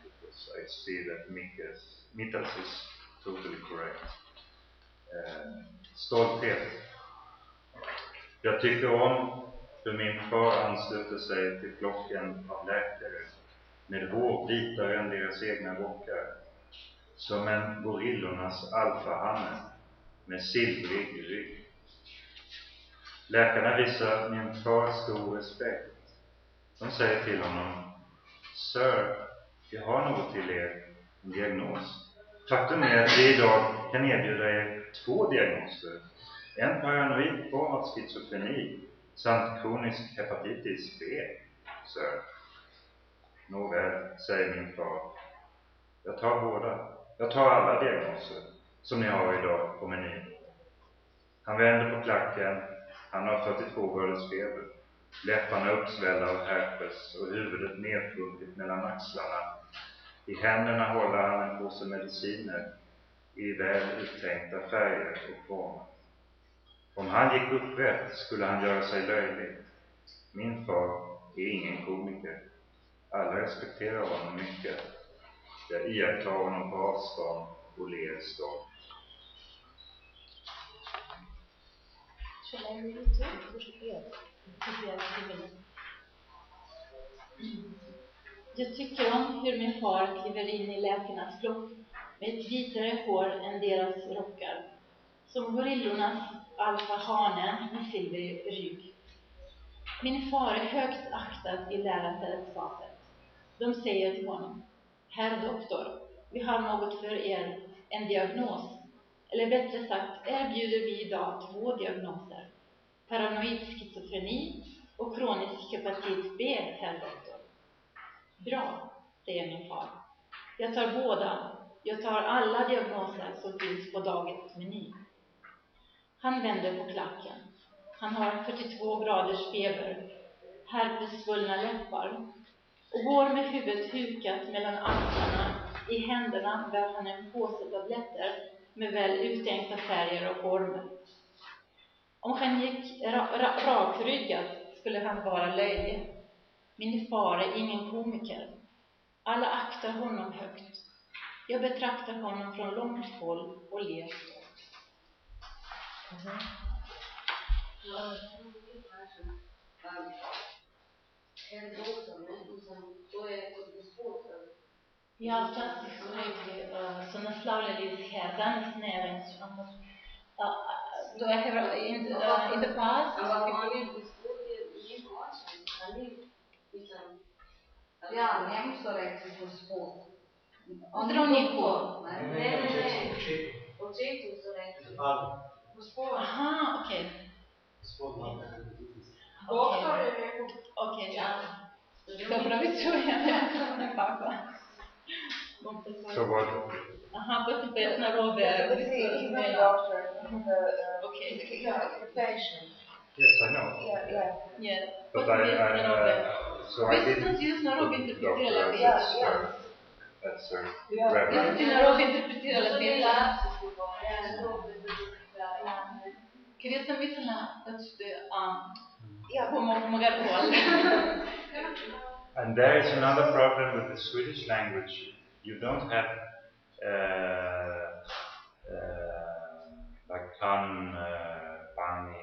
because I see that Mitas is totally correct. Uh, stolthet. Jag tycker om hur min far ansluter sig till flocken av läkare med hår vitare än deras egna rockar. Som en gorillornas alfahanne med silvrig rygg. Läkarna visar min far stor respekt De säger till honom, Sir, vi har något till er, en diagnos. Faktum är att vi idag kan erbjuda er två diagnoser. En paranoid form av schizofreni samt kronisk hepatitis B, sir. Nåväl, säger min far. Jag tar båda. Jag tar alla diagnoser som ni har idag på menyn. Han vänder på klacken. Han har 42 graders feber. Läpparna uppsvällda av herpes och huvudet nedsjunkit mellan axlarna. I händerna håller han en påse mediciner i väl uttänkta färger och former. Om han gick upprätt skulle han göra sig löjlig. Min far är ingen komiker. Alla respekterar honom mycket. Jag iakttar honom på avstånd och ler stolt. Shall Jag tycker om hur min far kliver in i läkarnas flock med ett vitare hår än deras rockar. Som gorillornas alfahane med silvrig rygg. Min far är högt aktad i lärarsällskapet. De säger till honom, Herr doktor, vi har något för er, en diagnos. Eller bättre sagt erbjuder vi idag två diagnoser. Paranoid schizofreni och kronisk hepatit B, herr doktor. Bra, säger min far. Jag tar båda. Jag tar alla diagnoser som finns på dagens meny. Han vänder på klacken. Han har 42 graders feber, herpesvullna läppar och går med huvudet hukat mellan axlarna. I händerna bär han en påse tabletter med väl uttänkta färger och former. Om han gick ra ra rakryggat skulle han vara löjlig. Min far är ingen komiker. Alla aktar honom högt. Jag betraktar honom från långt håll och ler stolt. Mm. Ja, včasih so rekli, uh, eh, so naslavljali iz here, danes ne več, ampak uh, do I have, in, uh, in the past? Ampak oni v diskurji ni močni, ali? Mislim, ja, njemu so rekli gospod. Zdravniku. Ne, ne, ne. Očetu so rekli. Gospod. Aha, ok. Gospod, no. Doktor je rekel. Ok, ja. ja. Se opravičujem, nekako. Bom to So what? Aha, potem pa jaz narobe. Yeah, but see, he's not a doctor. He's a, uh, Okay. he's, yeah, he's a patient. Yes, I know. Yeah, yeah. Yeah. But Potem I, jaz I, narobe. uh, so I Veš, didn't sem ti jaz narobe put interpretirala doctor pesem. as Yeah, her, as her Yeah. Jaz sem reverend. ti narobe interpretirala pesem. Ker jaz sem mislila, pač, da um, Yeah. bomo pomagali bolj. And there is another problem with the Swedish language. You don't have uh, uh, like kan, uh, pani,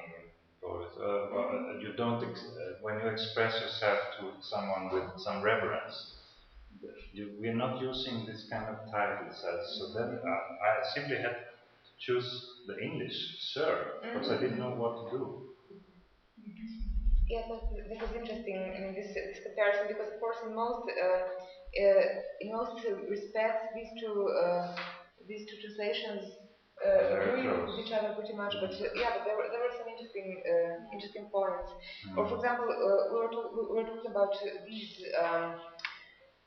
or, uh, you don't ex- uh, when you express yourself to someone with some reverence. You, we're not using this kind of titles as so then I, I simply had to choose the English sir because I didn't know what to do. Yeah, but this is interesting. I mean, this, this comparison because, of course, in most uh, uh, in most respects, these two uh, these two translations uh, agree close. with each other pretty much. But uh, yeah, but there were there were some interesting uh, interesting points. Or, for example, uh, we were talk- we were talking about these. Um,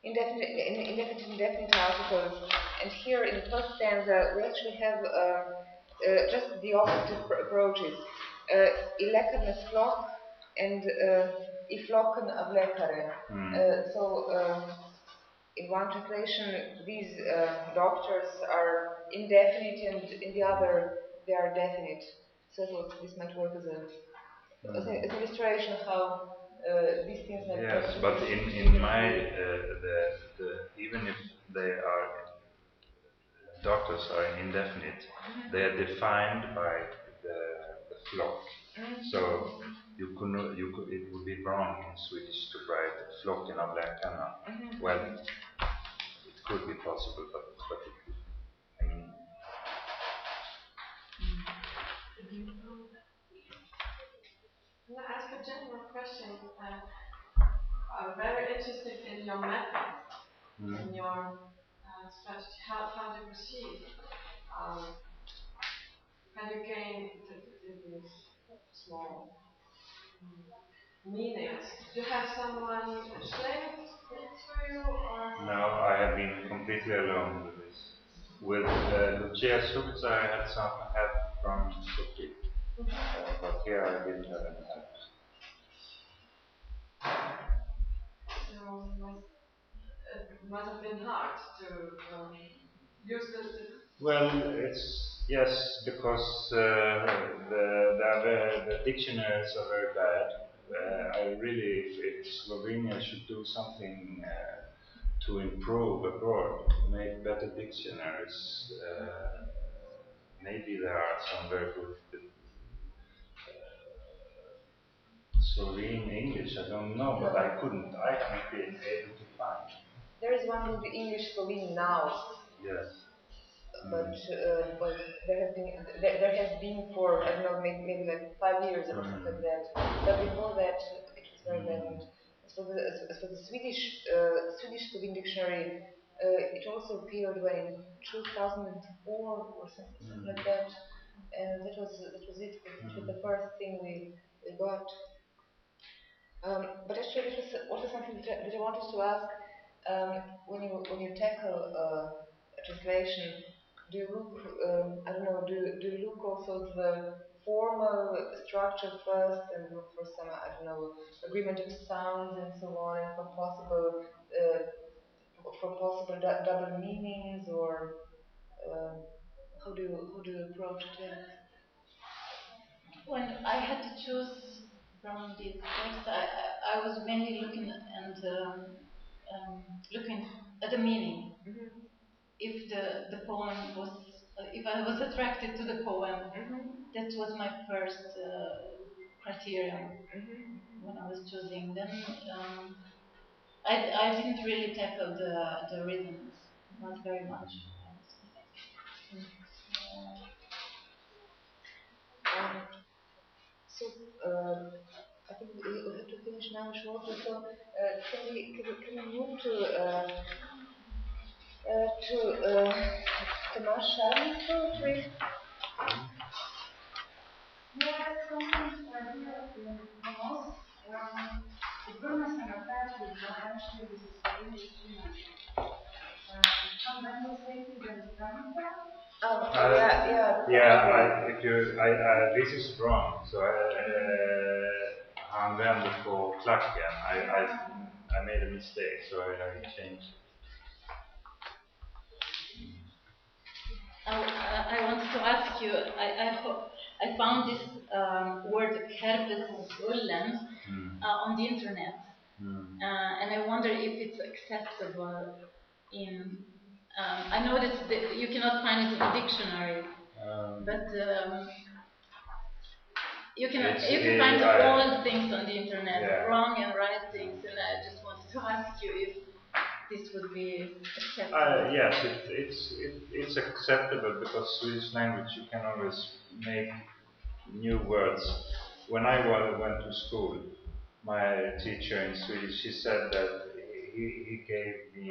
Indefinite, indefinite, indefinite articles, and here in the first stanza we actually have uh, uh, just the opposite appro- approaches. Uh, lekarnes flock and uh, I flocken av lekare. Mm. Uh, so, um, in one translation, these uh, doctors are indefinite, and in the other, they are definite. So I thought this might work as a as, as an illustration of how uh, these things might Yes, but in, in my, the, the, even if they are, doctors are indefinite, they are defined by the, the flock. So you could, not, you could, it would be wrong in Swedish to write flocken av läkarna. Mhm. Well, it could be possible, but, but it, I mean, Can I ask a general question? Uh, I'm very interested in your method, Mm. in your uh, strategy, how, how do you proceed? Um, how do you gain the, the, these small meanings? Do you have someone explain it to you, or? No, I have been completely alone with this. With uh, Lucia Schultz, I had some help from Sophie, uh, but here I didn't have any help. So it must have been hard to um, use the Well, it's yes, because uh, the, the the dictionaries are very bad. Uh, I really, if, Slovenia should do something uh, to improve abroad, make better dictionaries. Uh, maybe there are some very good uh, Slovene English. I don't know, but I couldn't. I haven't been able to find. There is one with the English Slovene now, Yes. But uh, well, there has been there, there has been for I don't know maybe, maybe like five years or something like that. But before that, it was very bad. As for the as, for the Swedish uh, Swedish Slovene dictionary, uh, it also appeared when in 2004 or something, something like that. And that was that was it. It was the first thing we, we got. Um, but actually, it was also something that I, that I wanted to ask. Um, when you when you tackle uh, a translation, do you look um, I don't know do do you look also at the formal structure first and look for some I don't know agreement of sounds and so on and for possible uh, for possible double meanings or um, how do you how do you approach that? When I had to choose from this text, I, I, I was mainly looking and um, um, looking at the meaning. If the, the poem was, uh, if I was attracted to the poem, that was my first uh, criterion when I was choosing. Then um, I, I didn't really tackle the, the rhythms, not very much. Um, so uh, I think we have to finish now shortly. So uh, can we can we, can we move to uh, uh, to uh, uh, um, very instrumental. Um, when you say to the Islamic Oh, Uh, yeah, yeah. Yeah, I, if you, I, I, this is wrong. So I, uh, använde på klacken. I, I, I made a mistake, so I, I changed. I, I to ask you, I, I, ho- I found this um, word herpessvullen uh, on the internet. Mm. Uh, and I wonder if it's acceptable in. Um, I know that the, you cannot find it in the dictionary, Um, but um, you can you can find all things on the internet, Yeah. wrong and right things, and I just wanted to ask you if this would be acceptable. Uh, yes, it, it's it, it's acceptable because Swedish language you can always make new words. When I went to school, my teacher in Swedish she said that he, he gave me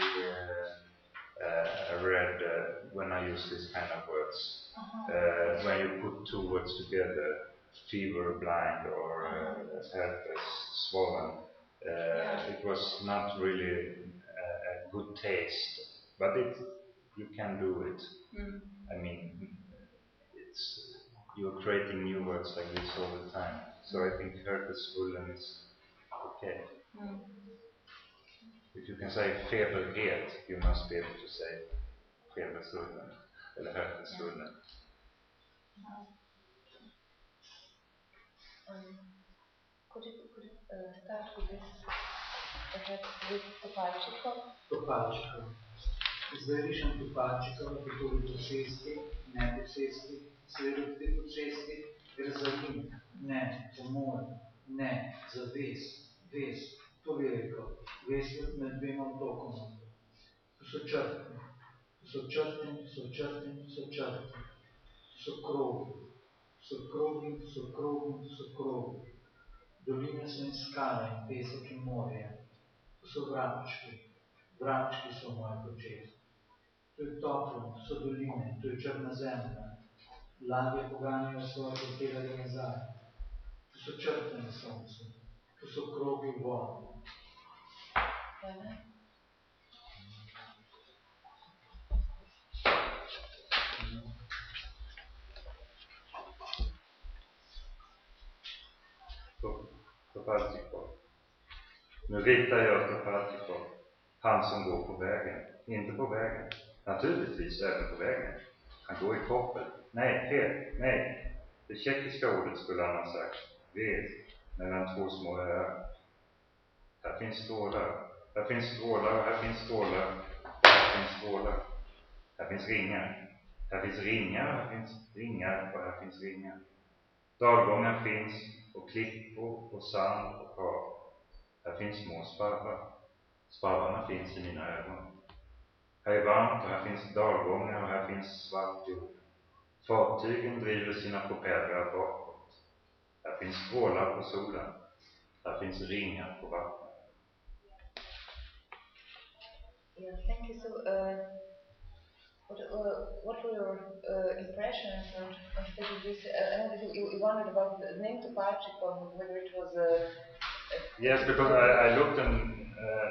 uh, a red uh, when I use this kind of words. Uh, when you put two words together, fever, blind, or uh, herpes, swollen, uh, it was not really taste, but it you can do it. Mm. I mean, it's you're creating new words like this all the time. So I think herpes swollen is okay. Mm. If you can say feberhet, you must be able to say febersvullen eller herpessvullen. Um, could you could you uh, start with this takrat zvezno s Topalčiko. Topalčiko. Zdaj rišem Topalčiko na kulturi po cesti, ne po cesti, srednji po cesti, Jerzalim, ne, pomor, ne, zaves, ves, to je rekel, ves med dvema otokoma. To so črtni, to so črtni, to so črtni, to so črtni, to so krogi, so krogi, so krogi, so krogi. Doline so in skale, pesek in morje to so vrabčki. Vrabčki so moje početje. To je toplo, to so doline, to je črna zemlja. Ladje poganjajo svoje potele nazaj. To so črte na soncu, to so krogi vode. Topartikov. Nu ritar jag Topartikov, han som går på vägen, inte på vägen. Naturligtvis även på vägen. Han går i koppel. Nej, fel, nej. Det tjeckiska ordet skulle han ha sagt. Ved, mellan två små öar. Här finns strålar. Här finns strålar och här finns strålar. Här finns strålar. Här finns ringar. Här finns ringar, här finns ringar och här finns ringar. Dalgångar finns och klippor och sand och hav. Här finns små sparvar. Sparvarna finns i mina ögon. Här är varmt och här finns dalgångar och här finns svart jord. Fartygen driver sina propellrar bakåt. Här finns strålar på solen. Här finns ringar på vattnet. Yeah, thank you. So, uh, what, uh, what were your uh, impressions on, on this? Uh, you, you wondered about the name Topalchikov, whether it was a. yes, because I, I looked and uh,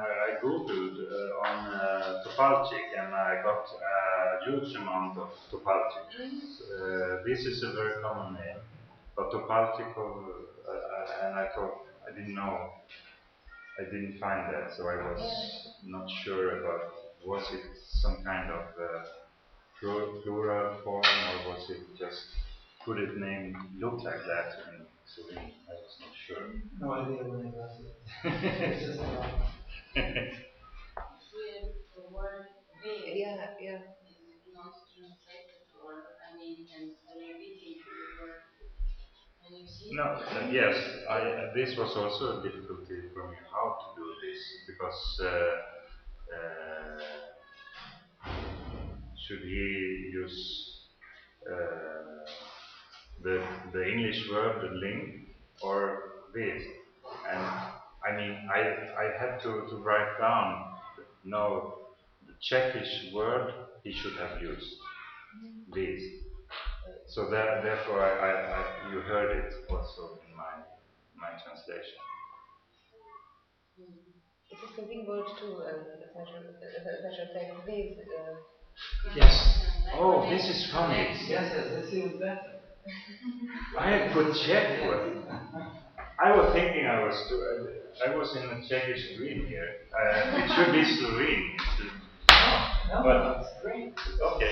I, I googled uh, on uh, Topalchik and I got a huge amount of Topalchik. Uh, this is a very common name, but Topalchikov, uh, and I thought I didn't know. I didn't find that, so I was not sure about was it some kind of uh, plural form or was it just could it name look like that in Slovene? I was not sure. No idea when it was. it's just the word yeah, yeah. is not translated or I mean and repeating the word no, uh, yes, I, uh, this was also a difficulty for me how to do this because uh, uh should he use uh, the the English word the link or this? And I mean, I I had to to write down no the Czechish word he should have used this so that, therefore, I, I, I, you heard it also in my my translation. It's a Slovene word too, uh, as matter of fact, this. Uh, yes. Oh, this is funny. Yes, yes, this is better. I could check word. I was thinking I was I was in a Czechish dream here. Uh, it should be Slovene. No, but, it's great. Okay.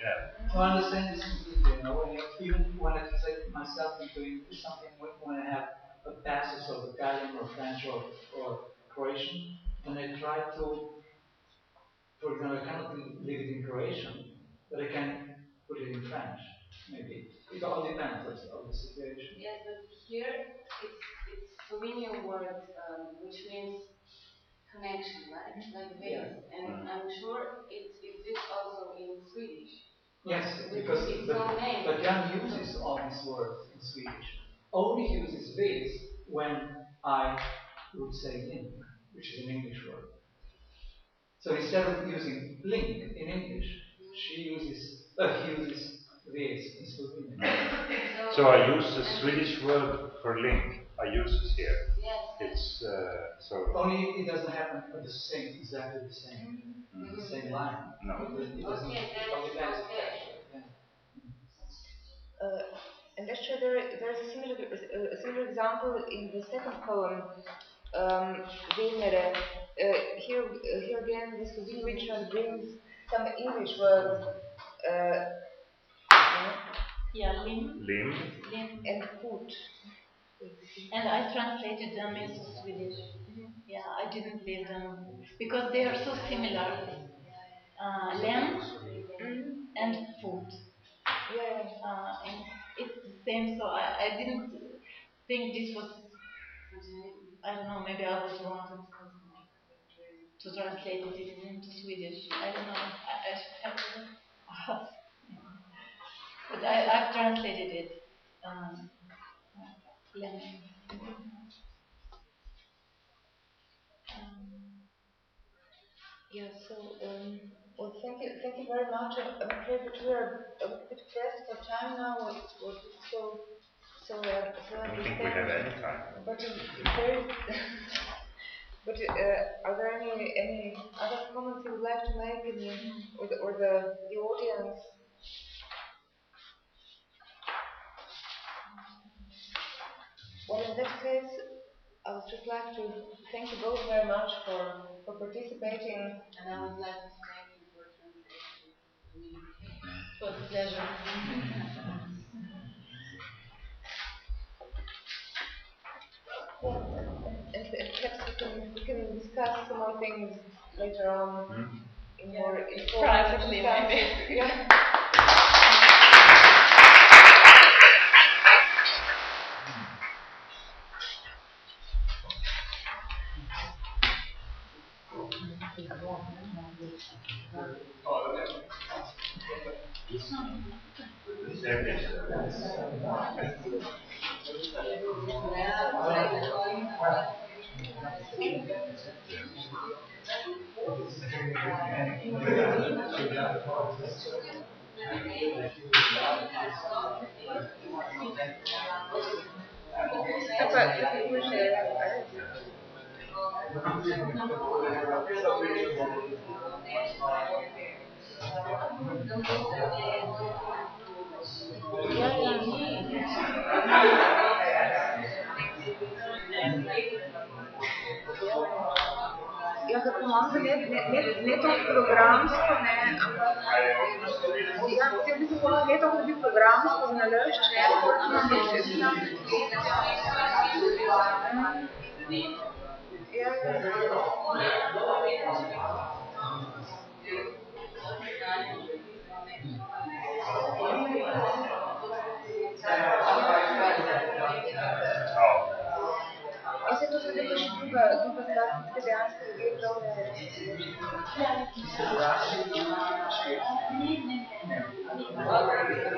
Yeah. To understand this completely, you know, when you, even when I translate myself into English, something when I have a passage of Italian or French or, or Croatian, and I try to, for example, I cannot leave it in Croatian, but I can put it in French, maybe. It all depends of the situation. Yes, but here it's it's Slovenian word um, which means connection, right? Like this. Yeah. And I'm sure it exists also in Swedish. Yes, because it's but, but Jan uses all these words in Swedish. Only he uses this when I would say link, which is an English word. So instead of using link in English, she uses uh, he uses this so I use the Swedish word for link. I use it here. Yes. It's uh, so. Only it doesn't happen at the same, exactly the same, mm-hmm. the same line. No. It, doesn't. Okay, it depends. Okay. Uh, and actually, there, there is a similar, a similar example in the second poem, um, Uh, here, uh, here again, the Slovene Richard brings some English words. Yeah, limb. Limb. Limb. And foot. And I translated them into Swedish. Yeah, I didn't leave them because they are so similar. Uh, lamb and foot. Yeah. Uh, and it's the same, so I, I didn't think this was. I don't know, maybe I was wrong to translate it into Swedish. I don't know. I, I should have asked. But I, I've translated it. Um, Yeah, so, um, well, thank you, thank you very much. I'm afraid that we are a bit pressed for time now, so, so, uh, so I don't think we have any time. But uh, there is, but uh, are there any any other comments you would like to make, in the, or the, or the, the audience? Well, in that case, I would just like to thank you both very much for, for participating. And I would like to thank you for translation. It was a pleasure. and, and perhaps we can, we can discuss some more things later on Hmm? in more informal Privately, maybe. Yeah. imamo ne, ne, ne, ne to programsko, ne, ja, te bi bilo leto tudi programsko naložč, ne, ampak še tam. Ja, ja. Se to zdaj pa še druga, druga stvar, ki dejansko ljudje prav ne Uh,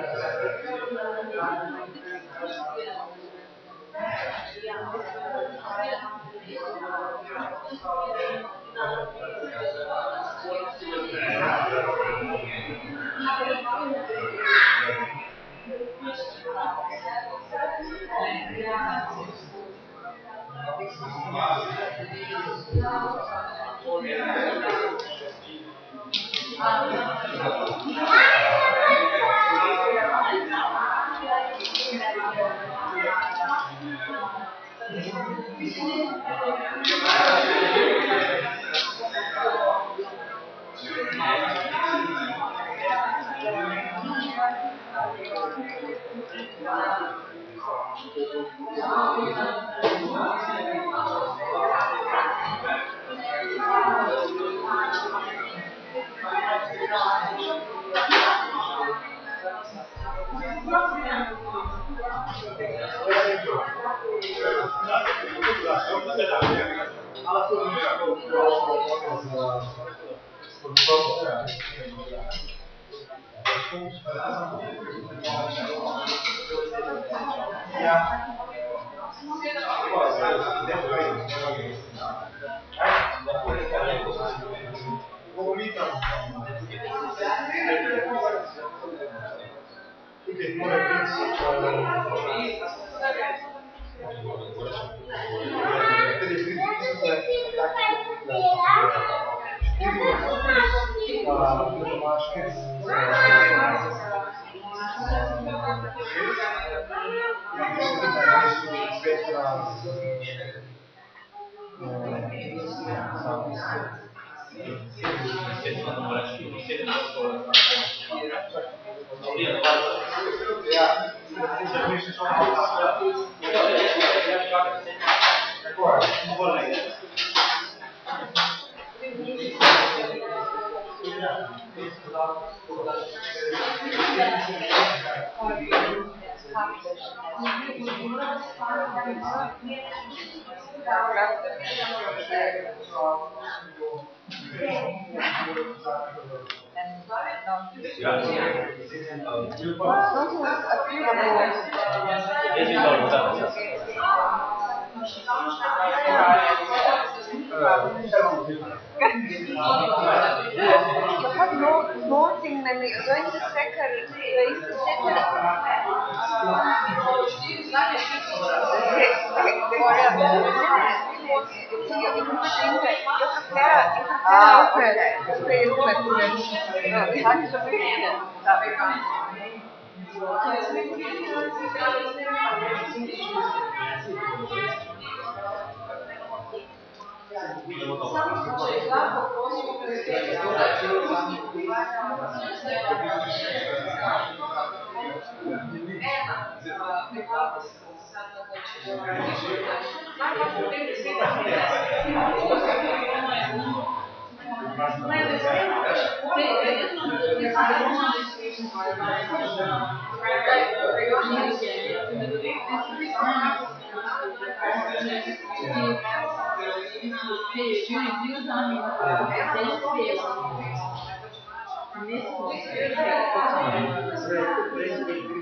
Nesse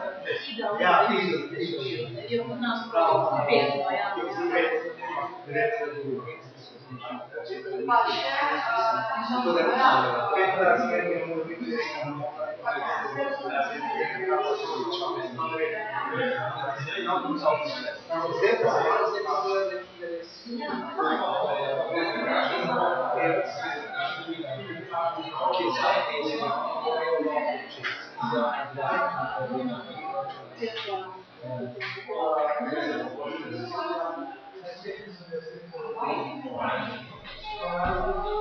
aptidão. É a aptidão. E eu não sou peso, não é. Thank you. 嗯，过啊，没事，我只是想在平时的时候可以玩一玩。